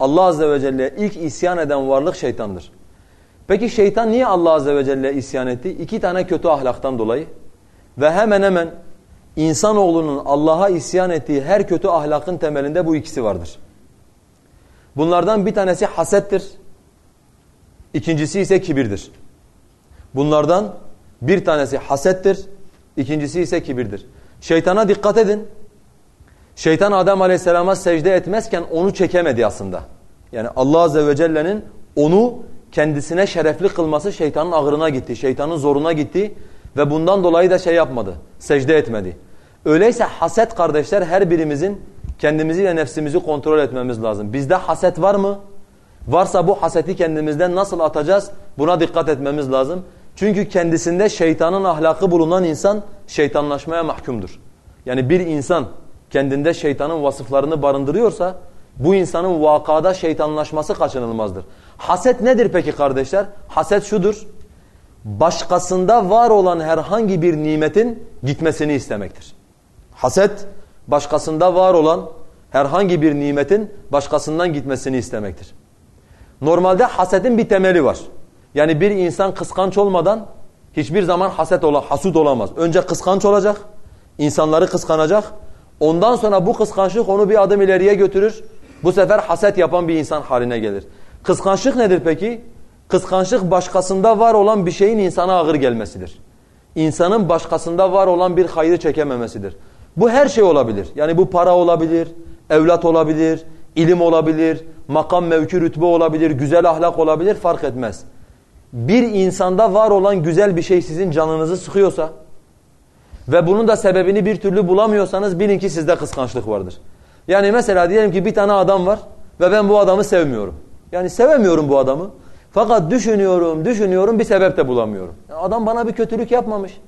S1: Allah Azze ve Celle ilk isyan eden varlık şeytandır. Peki şeytan niye Allah Azze ve Celle isyan etti? İki tane kötü ahlaktan dolayı ve hemen hemen insanoğlunun Allah'a isyan ettiği her kötü ahlakın temelinde bu ikisi vardır. Bunlardan bir tanesi hasettir. İkincisi ise kibirdir. Bunlardan bir tanesi hasettir. ikincisi ise kibirdir. Şeytana dikkat edin. Şeytan Adem Aleyhisselam'a secde etmezken onu çekemedi aslında. Yani Allah Azze ve Celle'nin onu kendisine şerefli kılması şeytanın ağrına gitti. Şeytanın zoruna gitti ve bundan dolayı da şey yapmadı. Secde etmedi. Öyleyse haset kardeşler her birimizin kendimizi ve nefsimizi kontrol etmemiz lazım. Bizde haset var mı? Varsa bu haseti kendimizden nasıl atacağız? Buna dikkat etmemiz lazım. Çünkü kendisinde şeytanın ahlakı bulunan insan şeytanlaşmaya mahkumdur. Yani bir insan kendinde şeytanın vasıflarını barındırıyorsa bu insanın vakada şeytanlaşması kaçınılmazdır. Haset nedir peki kardeşler? Haset şudur. Başkasında var olan herhangi bir nimetin gitmesini istemektir. Haset başkasında var olan herhangi bir nimetin başkasından gitmesini istemektir. Normalde hasetin bir temeli var. Yani bir insan kıskanç olmadan hiçbir zaman haset ola, hasut olamaz. Önce kıskanç olacak, insanları kıskanacak. Ondan sonra bu kıskançlık onu bir adım ileriye götürür. Bu sefer haset yapan bir insan haline gelir. Kıskançlık nedir peki? Kıskançlık başkasında var olan bir şeyin insana ağır gelmesidir. İnsanın başkasında var olan bir hayrı çekememesidir. Bu her şey olabilir. Yani bu para olabilir, evlat olabilir, ilim olabilir, makam mevki rütbe olabilir, güzel ahlak olabilir fark etmez. Bir insanda var olan güzel bir şey sizin canınızı sıkıyorsa ve bunun da sebebini bir türlü bulamıyorsanız bilin ki sizde kıskançlık vardır. Yani mesela diyelim ki bir tane adam var ve ben bu adamı sevmiyorum. Yani sevemiyorum bu adamı. Fakat düşünüyorum, düşünüyorum bir sebep de bulamıyorum. Adam bana bir kötülük yapmamış.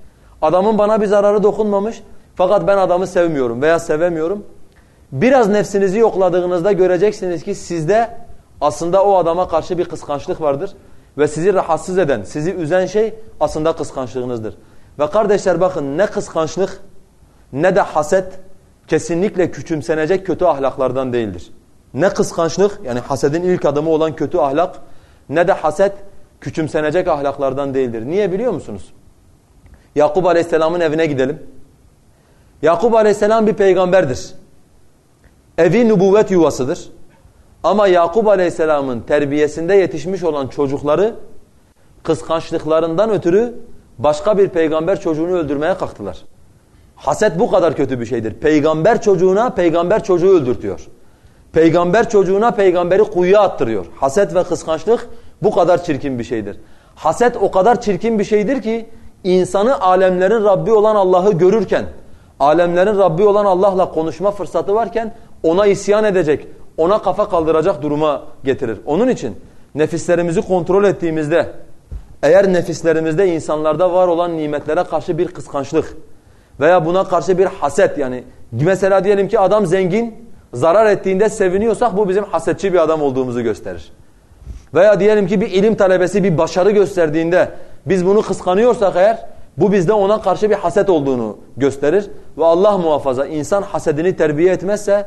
S1: Adamın bana bir zararı dokunmamış. Fakat ben adamı sevmiyorum veya sevemiyorum. Biraz nefsinizi yokladığınızda göreceksiniz ki sizde aslında o adama karşı bir kıskançlık vardır. Ve sizi rahatsız eden, sizi üzen şey aslında kıskançlığınızdır. Ve kardeşler bakın ne kıskançlık ne de haset kesinlikle küçümsenecek kötü ahlaklardan değildir. Ne kıskançlık yani hasedin ilk adımı olan kötü ahlak ne de haset küçümsenecek ahlaklardan değildir. Niye biliyor musunuz? Yakup Aleyhisselam'ın evine gidelim. Yakup Aleyhisselam bir peygamberdir. Evi nübüvvet yuvasıdır. Ama Yakup Aleyhisselam'ın terbiyesinde yetişmiş olan çocukları kıskançlıklarından ötürü başka bir peygamber çocuğunu öldürmeye kalktılar. Haset bu kadar kötü bir şeydir. Peygamber çocuğuna peygamber çocuğu öldürtüyor. Peygamber çocuğuna peygamberi kuyuya attırıyor. Haset ve kıskançlık bu kadar çirkin bir şeydir. Haset o kadar çirkin bir şeydir ki insanı alemlerin Rabbi olan Allah'ı görürken, alemlerin Rabbi olan Allah'la konuşma fırsatı varken ona isyan edecek, ona kafa kaldıracak duruma getirir. Onun için nefislerimizi kontrol ettiğimizde eğer nefislerimizde insanlarda var olan nimetlere karşı bir kıskançlık veya buna karşı bir haset yani mesela diyelim ki adam zengin zarar ettiğinde seviniyorsak bu bizim hasetçi bir adam olduğumuzu gösterir. Veya diyelim ki bir ilim talebesi bir başarı gösterdiğinde biz bunu kıskanıyorsak eğer bu bizde ona karşı bir haset olduğunu gösterir. Ve Allah muhafaza insan hasedini terbiye etmezse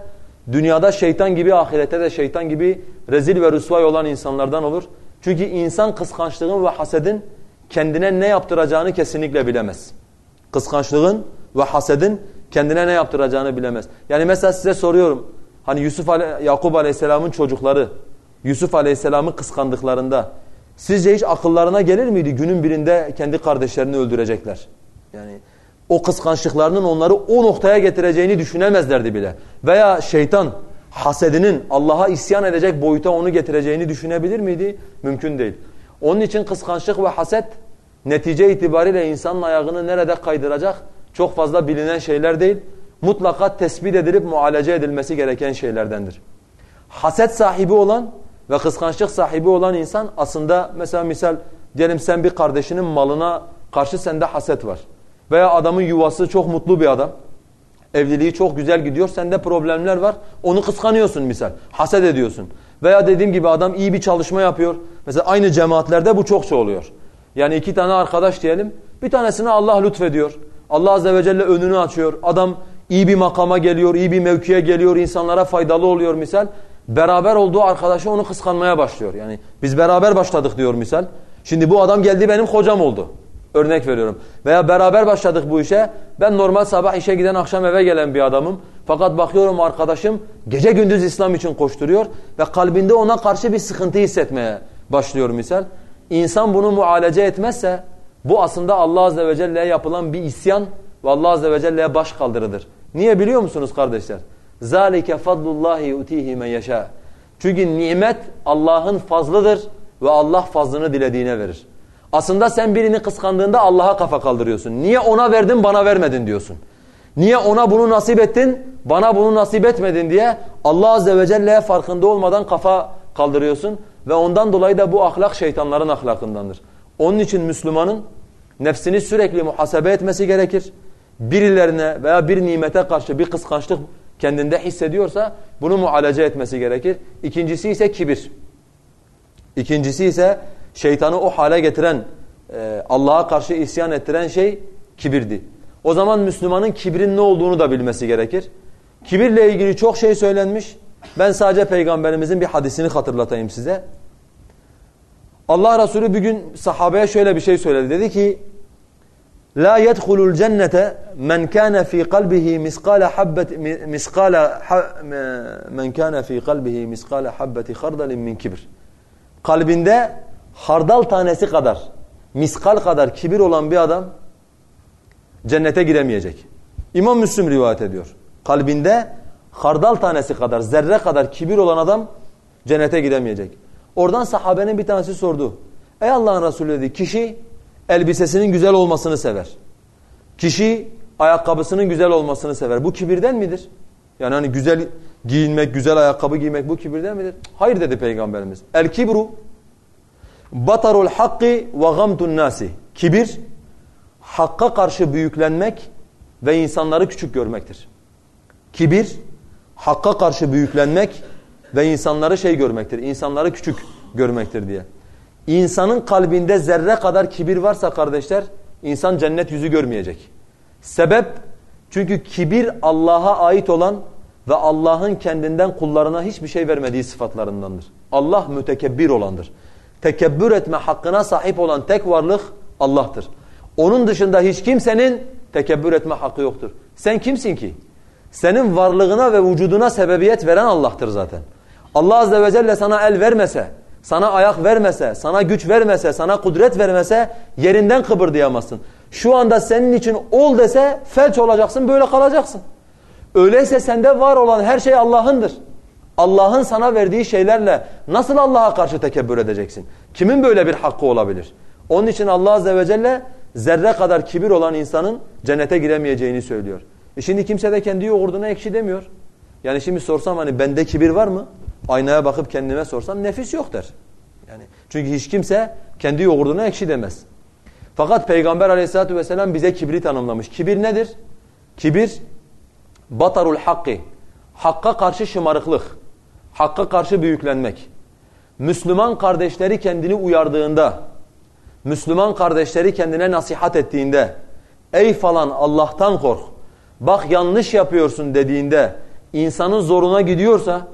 S1: dünyada şeytan gibi ahirette de şeytan gibi rezil ve rüsvay olan insanlardan olur. Çünkü insan kıskançlığın ve hasedin kendine ne yaptıracağını kesinlikle bilemez. Kıskançlığın ve hasedin kendine ne yaptıracağını bilemez. Yani mesela size soruyorum. Hani Yusuf Ale Yakup Aleyhisselam'ın çocukları Yusuf Aleyhisselam'ı kıskandıklarında sizce hiç akıllarına gelir miydi günün birinde kendi kardeşlerini öldürecekler? Yani o kıskançlıklarının onları o noktaya getireceğini düşünemezlerdi bile. Veya şeytan hasedinin Allah'a isyan edecek boyuta onu getireceğini düşünebilir miydi? Mümkün değil. Onun için kıskançlık ve haset netice itibariyle insanın ayağını nerede kaydıracak çok fazla bilinen şeyler değil. Mutlaka tespit edilip mualece edilmesi gereken şeylerdendir. Haset sahibi olan ve kıskançlık sahibi olan insan aslında mesela misal diyelim sen bir kardeşinin malına karşı sende haset var. Veya adamın yuvası çok mutlu bir adam. Evliliği çok güzel gidiyor. Sende problemler var. Onu kıskanıyorsun misal. Haset ediyorsun. Veya dediğim gibi adam iyi bir çalışma yapıyor. Mesela aynı cemaatlerde bu çokça oluyor. Yani iki tane arkadaş diyelim. Bir tanesine Allah lütfediyor. Allah azze ve celle önünü açıyor. Adam iyi bir makama geliyor, iyi bir mevkiye geliyor, insanlara faydalı oluyor misal. Beraber olduğu arkadaşı onu kıskanmaya başlıyor. Yani biz beraber başladık diyor misal. Şimdi bu adam geldi benim kocam oldu. Örnek veriyorum. Veya beraber başladık bu işe. Ben normal sabah işe giden akşam eve gelen bir adamım. Fakat bakıyorum arkadaşım gece gündüz İslam için koşturuyor. Ve kalbinde ona karşı bir sıkıntı hissetmeye başlıyor misal. İnsan bunu mualece etmezse bu aslında Allah Azze ve Celle'ye yapılan bir isyan ve Allah Azze ve Celle'ye baş kaldırıdır. Niye biliyor musunuz kardeşler? ذَٰلِكَ فَضْلُ اللّٰهِ يُؤْتِيهِ مَنْ يَشَاءُ Çünkü nimet Allah'ın fazlıdır ve Allah fazlını dilediğine verir. Aslında sen birini kıskandığında Allah'a kafa kaldırıyorsun. Niye ona verdin bana vermedin diyorsun. Niye ona bunu nasip ettin bana bunu nasip etmedin diye Allah Azze ve Celle'ye farkında olmadan kafa kaldırıyorsun. Ve ondan dolayı da bu ahlak şeytanların ahlakındandır. Onun için Müslümanın nefsini sürekli muhasebe etmesi gerekir. Birilerine veya bir nimete karşı bir kıskançlık kendinde hissediyorsa bunu mualece etmesi gerekir. İkincisi ise kibir. İkincisi ise şeytanı o hale getiren, e, Allah'a karşı isyan ettiren şey kibirdi. O zaman Müslümanın kibrin ne olduğunu da bilmesi gerekir. Kibirle ilgili çok şey söylenmiş. Ben sadece Peygamberimizin bir hadisini hatırlatayım size. Allah Resulü bir gün sahabeye şöyle bir şey söyledi. Dedi ki La yedhulul cennete men kana fi kalbihi miskala habbet miskala men kana fi kalbihi miskala habbeti hardalin min kibir. Kalbinde hardal tanesi kadar, miskal kadar kibir olan bir adam cennete giremeyecek. İmam Müslim rivayet ediyor. Kalbinde hardal tanesi kadar, zerre kadar kibir olan adam cennete giremeyecek. Oradan sahabenin bir tanesi sordu. Ey Allah'ın Resulü dedi, kişi elbisesinin güzel olmasını sever. Kişi ayakkabısının güzel olmasını sever. Bu kibirden midir? Yani hani güzel giyinmek, güzel ayakkabı giymek bu kibirden midir? Hayır dedi Peygamberimiz. El kibru batarul hakki ve gamtun nasi. Kibir hakka karşı büyüklenmek ve insanları küçük görmektir. Kibir hakka karşı büyüklenmek ve insanları şey görmektir. İnsanları küçük görmektir diye. İnsanın kalbinde zerre kadar kibir varsa kardeşler insan cennet yüzü görmeyecek. Sebep çünkü kibir Allah'a ait olan ve Allah'ın kendinden kullarına hiçbir şey vermediği sıfatlarındandır. Allah mütekebbir olandır. Tekebbür etme hakkına sahip olan tek varlık Allah'tır. Onun dışında hiç kimsenin tekebbür etme hakkı yoktur. Sen kimsin ki? Senin varlığına ve vücuduna sebebiyet veren Allah'tır zaten. Allah Azze ve Celle sana el vermese, sana ayak vermese, sana güç vermese, sana kudret vermese yerinden kıpırdayamazsın. Şu anda senin için ol dese felç olacaksın, böyle kalacaksın. Öyleyse sende var olan her şey Allah'ındır. Allah'ın sana verdiği şeylerle nasıl Allah'a karşı tekebbür edeceksin? Kimin böyle bir hakkı olabilir? Onun için Allah Azze ve Celle zerre kadar kibir olan insanın cennete giremeyeceğini söylüyor. E şimdi kimse de kendi yoğurduna ekşi demiyor. Yani şimdi sorsam hani bende kibir var mı? Aynaya bakıp kendime sorsam nefis yok der. Yani çünkü hiç kimse kendi yoğurduna ekşi demez. Fakat Peygamber aleyhissalatu vesselam bize kibri tanımlamış. Kibir nedir? Kibir batarul hakki. Hakka karşı şımarıklık. Hakka karşı büyüklenmek. Müslüman kardeşleri kendini uyardığında, Müslüman kardeşleri kendine nasihat ettiğinde, ey falan Allah'tan kork, bak yanlış yapıyorsun dediğinde, insanın zoruna gidiyorsa,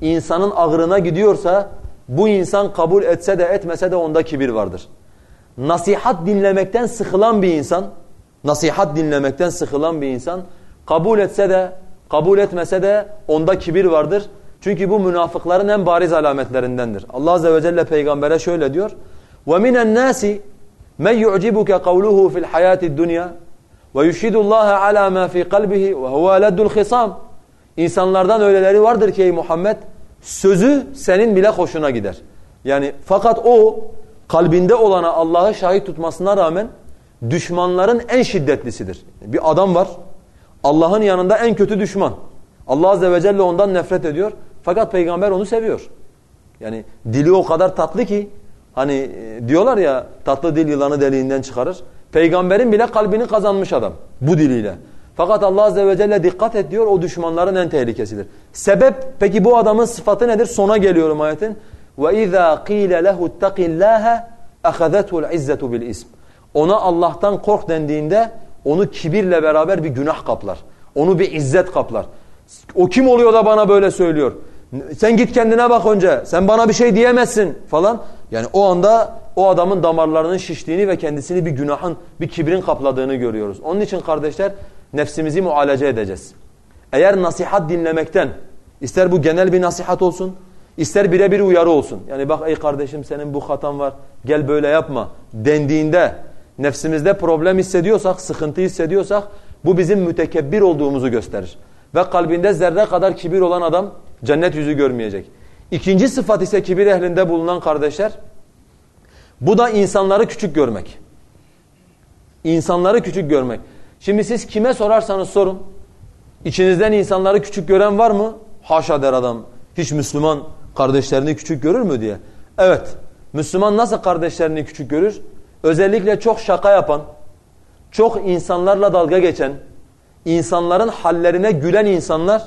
S1: insanın ağrına gidiyorsa bu insan kabul etse de etmese de onda kibir vardır. Nasihat dinlemekten sıkılan bir insan, nasihat dinlemekten sıkılan bir insan kabul etse de kabul etmese de onda kibir vardır. Çünkü bu münafıkların en bariz alametlerindendir. Allah azze ve celle peygambere şöyle diyor: وَمِنَ النَّاسِ مَنْ يُعْجِبُكَ قَوْلُهُ فِي الْحَيَاةِ الدُّنْيَا وَيُشْهِدُ اللّٰهَ عَلَى مَا فِي قَلْبِهِ وَهُوَ لَدُّ الْخِصَامِ İnsanlardan öyleleri vardır ki ey Muhammed sözü senin bile hoşuna gider. Yani fakat o kalbinde olana Allah'ı şahit tutmasına rağmen düşmanların en şiddetlisidir. Bir adam var Allah'ın yanında en kötü düşman. Allah Azze ve Celle ondan nefret ediyor. Fakat peygamber onu seviyor. Yani dili o kadar tatlı ki hani e, diyorlar ya tatlı dil yılanı deliğinden çıkarır. Peygamberin bile kalbini kazanmış adam bu diliyle. Fakat Allah Azze ve Celle dikkat et diyor o düşmanların en tehlikesidir. Sebep peki bu adamın sıfatı nedir? Sona geliyorum ayetin. وَاِذَا قِيلَ لَهُ اتَّقِ اللّٰهَ اَخَذَتْهُ الْعِزَّةُ بِالْاِسْمِ Ona Allah'tan kork dendiğinde onu kibirle beraber bir günah kaplar. Onu bir izzet kaplar. O kim oluyor da bana böyle söylüyor? Sen git kendine bak önce. Sen bana bir şey diyemezsin falan. Yani o anda o adamın damarlarının şiştiğini ve kendisini bir günahın, bir kibrin kapladığını görüyoruz. Onun için kardeşler nefsimizi mualace edeceğiz. Eğer nasihat dinlemekten, ister bu genel bir nasihat olsun, ister birebir uyarı olsun. Yani bak ey kardeşim senin bu hatan var, gel böyle yapma dendiğinde nefsimizde problem hissediyorsak, sıkıntı hissediyorsak bu bizim mütekebbir olduğumuzu gösterir. Ve kalbinde zerre kadar kibir olan adam cennet yüzü görmeyecek. İkinci sıfat ise kibir ehlinde bulunan kardeşler, bu da insanları küçük görmek. İnsanları küçük görmek. Şimdi siz kime sorarsanız sorun. İçinizden insanları küçük gören var mı? Haşa der adam. Hiç Müslüman kardeşlerini küçük görür mü diye. Evet. Müslüman nasıl kardeşlerini küçük görür? Özellikle çok şaka yapan, çok insanlarla dalga geçen, insanların hallerine gülen insanlar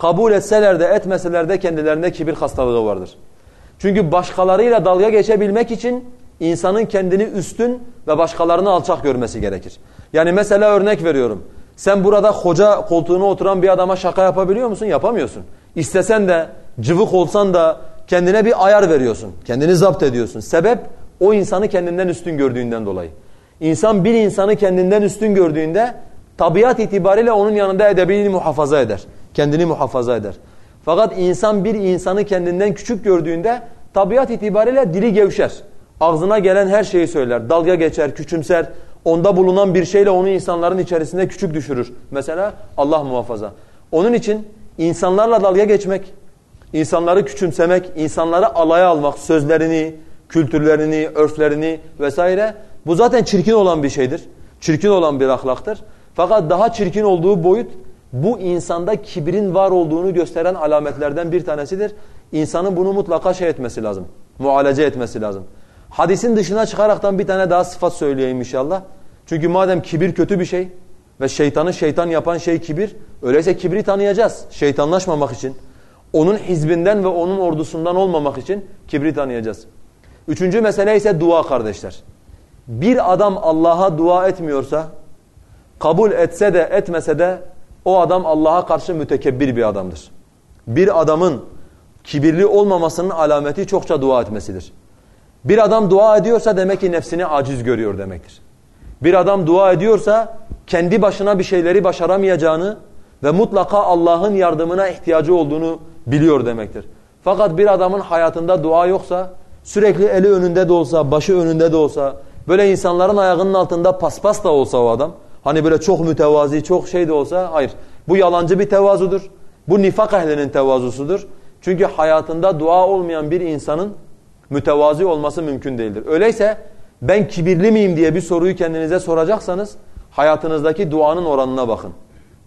S1: kabul etseler de etmeseler de kendilerinde kibir hastalığı vardır. Çünkü başkalarıyla dalga geçebilmek için insanın kendini üstün ve başkalarını alçak görmesi gerekir. Yani mesela örnek veriyorum. Sen burada hoca koltuğuna oturan bir adama şaka yapabiliyor musun? Yapamıyorsun. İstesen de cıvık olsan da kendine bir ayar veriyorsun. Kendini zapt ediyorsun. Sebep o insanı kendinden üstün gördüğünden dolayı. İnsan bir insanı kendinden üstün gördüğünde tabiat itibariyle onun yanında edebini muhafaza eder. Kendini muhafaza eder. Fakat insan bir insanı kendinden küçük gördüğünde tabiat itibariyle dili gevşer. Ağzına gelen her şeyi söyler. Dalga geçer, küçümser. Onda bulunan bir şeyle onu insanların içerisinde küçük düşürür. Mesela Allah muhafaza. Onun için insanlarla dalga geçmek, insanları küçümsemek, insanları alaya almak, sözlerini, kültürlerini, örflerini vesaire bu zaten çirkin olan bir şeydir. Çirkin olan bir ahlaktır. Fakat daha çirkin olduğu boyut bu insanda kibrin var olduğunu gösteren alametlerden bir tanesidir. İnsanın bunu mutlaka şey etmesi lazım. Mualace etmesi lazım. Hadisin dışına çıkaraktan bir tane daha sıfat söyleyeyim inşallah. Çünkü madem kibir kötü bir şey ve şeytanı şeytan yapan şey kibir, öyleyse kibri tanıyacağız şeytanlaşmamak için. Onun hizbinden ve onun ordusundan olmamak için kibri tanıyacağız. Üçüncü mesele ise dua kardeşler. Bir adam Allah'a dua etmiyorsa, kabul etse de etmese de o adam Allah'a karşı mütekebbir bir adamdır. Bir adamın kibirli olmamasının alameti çokça dua etmesidir. Bir adam dua ediyorsa demek ki nefsini aciz görüyor demektir. Bir adam dua ediyorsa kendi başına bir şeyleri başaramayacağını ve mutlaka Allah'ın yardımına ihtiyacı olduğunu biliyor demektir. Fakat bir adamın hayatında dua yoksa sürekli eli önünde de olsa, başı önünde de olsa, böyle insanların ayağının altında paspas da olsa o adam, hani böyle çok mütevazi, çok şey de olsa, hayır. Bu yalancı bir tevazudur. Bu nifak ehlinin tevazusudur. Çünkü hayatında dua olmayan bir insanın mütevazi olması mümkün değildir. Öyleyse ben kibirli miyim diye bir soruyu kendinize soracaksanız hayatınızdaki duanın oranına bakın.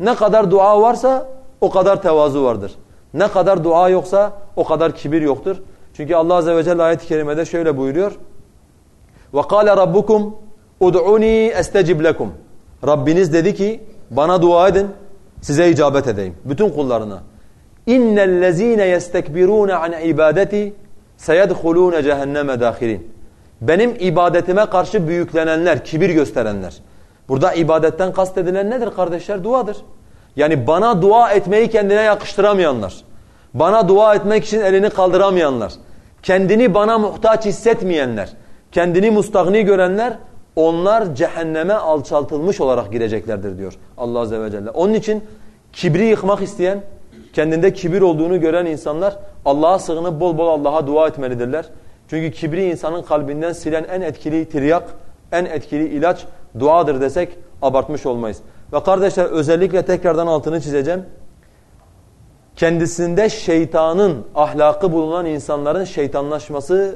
S1: Ne kadar dua varsa o kadar tevazu vardır. Ne kadar dua yoksa o kadar kibir yoktur. Çünkü Allah Azze ve Celle ayet-i kerimede şöyle buyuruyor. وَقَالَ رَبُّكُمْ اُدْعُنِي اَسْتَجِبْ لَكُمْ Rabbiniz dedi ki bana dua edin size icabet edeyim. Bütün kullarına. اِنَّ الَّذ۪ينَ يَسْتَكْبِرُونَ عَنْ عِبَادَتِي سَيَدْخُلُونَ جَهَنَّمَ دَاخِرِينَ Benim ibadetime karşı büyüklenenler, kibir gösterenler. Burada ibadetten kastedilen nedir kardeşler? Duadır. Yani bana dua etmeyi kendine yakıştıramayanlar. Bana dua etmek için elini kaldıramayanlar. Kendini bana muhtaç hissetmeyenler. Kendini mustagni görenler onlar cehenneme alçaltılmış olarak gireceklerdir diyor Allah Azze ve Celle. Onun için kibri yıkmak isteyen, kendinde kibir olduğunu gören insanlar Allah'a sığınıp bol bol Allah'a dua etmelidirler. Çünkü kibri insanın kalbinden silen en etkili tiryak, en etkili ilaç duadır desek abartmış olmayız. Ve kardeşler özellikle tekrardan altını çizeceğim. Kendisinde şeytanın ahlakı bulunan insanların şeytanlaşması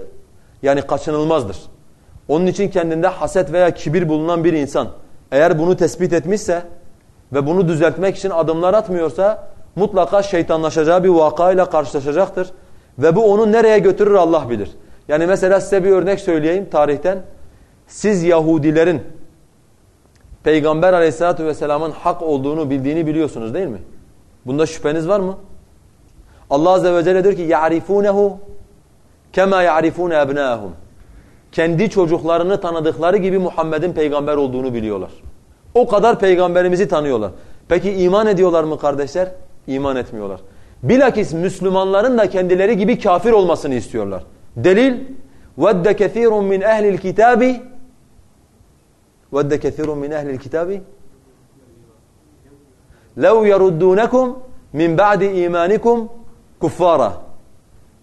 S1: yani kaçınılmazdır. Onun için kendinde haset veya kibir bulunan bir insan eğer bunu tespit etmişse ve bunu düzeltmek için adımlar atmıyorsa mutlaka şeytanlaşacağı bir vakayla karşılaşacaktır. Ve bu onu nereye götürür Allah bilir. Yani mesela size bir örnek söyleyeyim tarihten. Siz Yahudilerin Peygamber aleyhissalatu vesselamın hak olduğunu bildiğini biliyorsunuz değil mi? Bunda şüpheniz var mı? Allah azze ve celle diyor ki يَعْرِفُونَهُ كَمَا يَعْرِفُونَ أَبْنَاهُمْ Kendi çocuklarını tanıdıkları gibi Muhammed'in peygamber olduğunu biliyorlar. O kadar peygamberimizi tanıyorlar. Peki iman ediyorlar mı kardeşler? İman etmiyorlar. Bilakis Müslümanların da kendileri gibi kafir olmasını istiyorlar. Delil وَدَّ كَثِيرٌ مِنْ اَهْلِ الْكِتَابِ وَدَّ كَثِيرٌ مِنْ اَهْلِ الْكِتَابِ لَوْ يَرُدُّونَكُمْ مِنْ بَعْدِ اِيمَانِكُمْ kuffara.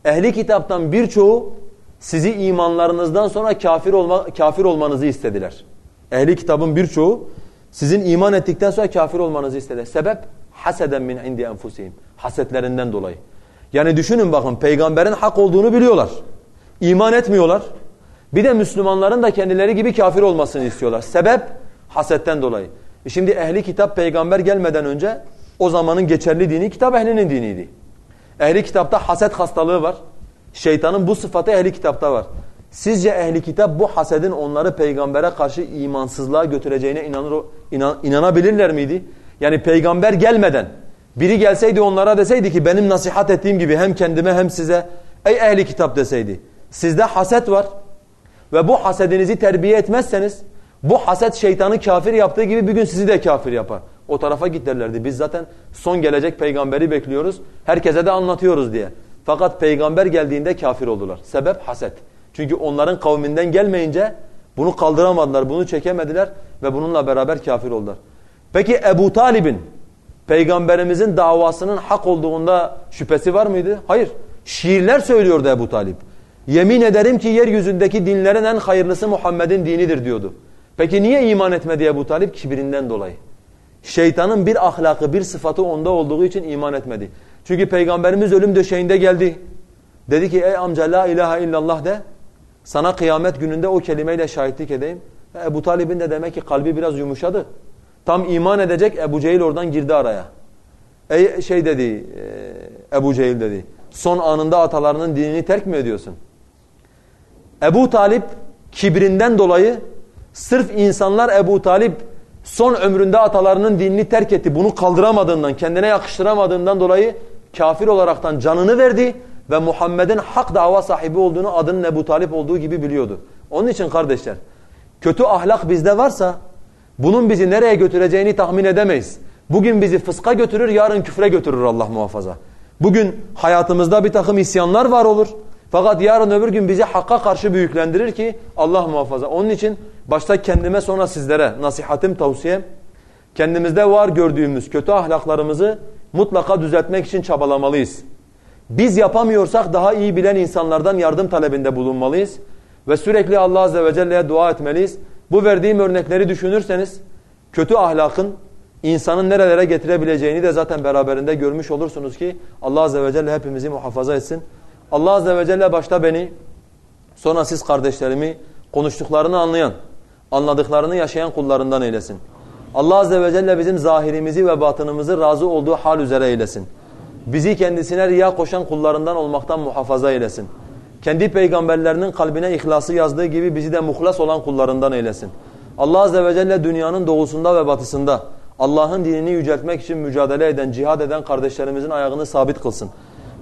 S1: Ehli kitaptan birçoğu sizi imanlarınızdan sonra kafir olma kafir olmanızı istediler. Ehli kitabın birçoğu sizin iman ettikten sonra kafir olmanızı istediler. Sebep haseden min indi enfusihim. Hasetlerinden dolayı. Yani düşünün bakın peygamberin hak olduğunu biliyorlar. İman etmiyorlar. Bir de Müslümanların da kendileri gibi kafir olmasını istiyorlar. Sebep hasetten dolayı. E şimdi ehli kitap peygamber gelmeden önce o zamanın geçerli dini kitap ehlinin diniydi. Ehli kitapta haset hastalığı var. Şeytanın bu sıfatı ehli kitapta var. Sizce ehli kitap bu hasedin onları peygambere karşı imansızlığa götüreceğine inanır, inan, inanabilirler miydi? Yani peygamber gelmeden biri gelseydi onlara deseydi ki benim nasihat ettiğim gibi hem kendime hem size ey ehli kitap deseydi. Sizde haset var ve bu hasedinizi terbiye etmezseniz bu haset şeytanı kafir yaptığı gibi bir gün sizi de kafir yapar. O tarafa git derlerdi. Biz zaten son gelecek peygamberi bekliyoruz. Herkese de anlatıyoruz diye. Fakat peygamber geldiğinde kafir oldular. Sebep haset. Çünkü onların kavminden gelmeyince bunu kaldıramadılar, bunu çekemediler ve bununla beraber kafir oldular. Peki Ebu Talib'in peygamberimizin davasının hak olduğunda şüphesi var mıydı? Hayır. Şiirler söylüyordu Ebu Talib. Yemin ederim ki yeryüzündeki dinlerin en hayırlısı Muhammed'in dinidir diyordu. Peki niye iman etmedi Ebu Talib? Kibirinden dolayı. Şeytanın bir ahlakı, bir sıfatı onda olduğu için iman etmedi. Çünkü Peygamberimiz ölüm döşeğinde geldi. Dedi ki ey amca la ilahe illallah de. Sana kıyamet gününde o kelimeyle şahitlik edeyim. Ebu Talib'in de demek ki kalbi biraz yumuşadı. Tam iman edecek Ebu Cehil oradan girdi araya. Ey şey dedi e, Ebu Cehil dedi. Son anında atalarının dinini terk mi ediyorsun? Ebu Talip kibrinden dolayı sırf insanlar Ebu Talip son ömründe atalarının dinini terk etti. Bunu kaldıramadığından, kendine yakıştıramadığından dolayı kafir olaraktan canını verdi ve Muhammed'in hak dava sahibi olduğunu adının Ebu Talip olduğu gibi biliyordu. Onun için kardeşler kötü ahlak bizde varsa bunun bizi nereye götüreceğini tahmin edemeyiz. Bugün bizi fıska götürür, yarın küfre götürür Allah muhafaza. Bugün hayatımızda bir takım isyanlar var olur. Fakat yarın öbür gün bizi hakka karşı büyüklendirir ki Allah muhafaza. Onun için başta kendime sonra sizlere nasihatim tavsiyem kendimizde var gördüğümüz kötü ahlaklarımızı mutlaka düzeltmek için çabalamalıyız. Biz yapamıyorsak daha iyi bilen insanlardan yardım talebinde bulunmalıyız. Ve sürekli Allah Azze ve Celle'ye dua etmeliyiz. Bu verdiğim örnekleri düşünürseniz kötü ahlakın insanın nerelere getirebileceğini de zaten beraberinde görmüş olursunuz ki Allah Azze ve Celle hepimizi muhafaza etsin. Allah Azze ve Celle başta beni sonra siz kardeşlerimi konuştuklarını anlayan, anladıklarını yaşayan kullarından eylesin. Allah Azze ve Celle bizim zahirimizi ve batınımızı razı olduğu hal üzere eylesin. Bizi kendisine riya koşan kullarından olmaktan muhafaza eylesin. Kendi peygamberlerinin kalbine ihlası yazdığı gibi bizi de muhlas olan kullarından eylesin. Allah Azze ve Celle dünyanın doğusunda ve batısında Allah'ın dinini yüceltmek için mücadele eden, cihad eden kardeşlerimizin ayağını sabit kılsın.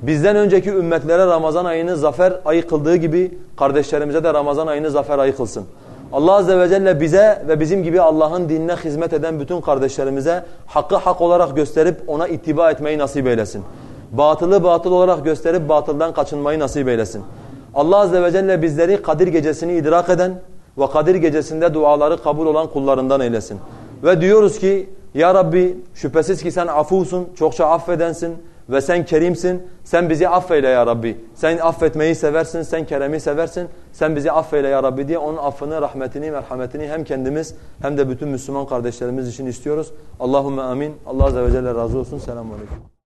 S1: Bizden önceki ümmetlere Ramazan ayını zafer ayı kıldığı gibi kardeşlerimize de Ramazan ayını zafer ayı kılsın. Allah Azze ve Celle bize ve bizim gibi Allah'ın dinine hizmet eden bütün kardeşlerimize hakkı hak olarak gösterip ona ittiba etmeyi nasip eylesin. Batılı batıl olarak gösterip batıldan kaçınmayı nasip eylesin. Allah Azze ve Celle bizleri Kadir gecesini idrak eden ve Kadir gecesinde duaları kabul olan kullarından eylesin. Ve diyoruz ki ya Rabbi şüphesiz ki sen afusun, çokça affedensin ve sen kerimsin. Sen bizi affeyle ya Rabbi. Sen affetmeyi seversin, sen keremi seversin. Sen bizi affeyle ya Rabbi diye onun affını, rahmetini, merhametini hem kendimiz hem de bütün Müslüman kardeşlerimiz için istiyoruz. Allahumme amin. Allah Azze ve Celle razı olsun. Selamun Aleyküm.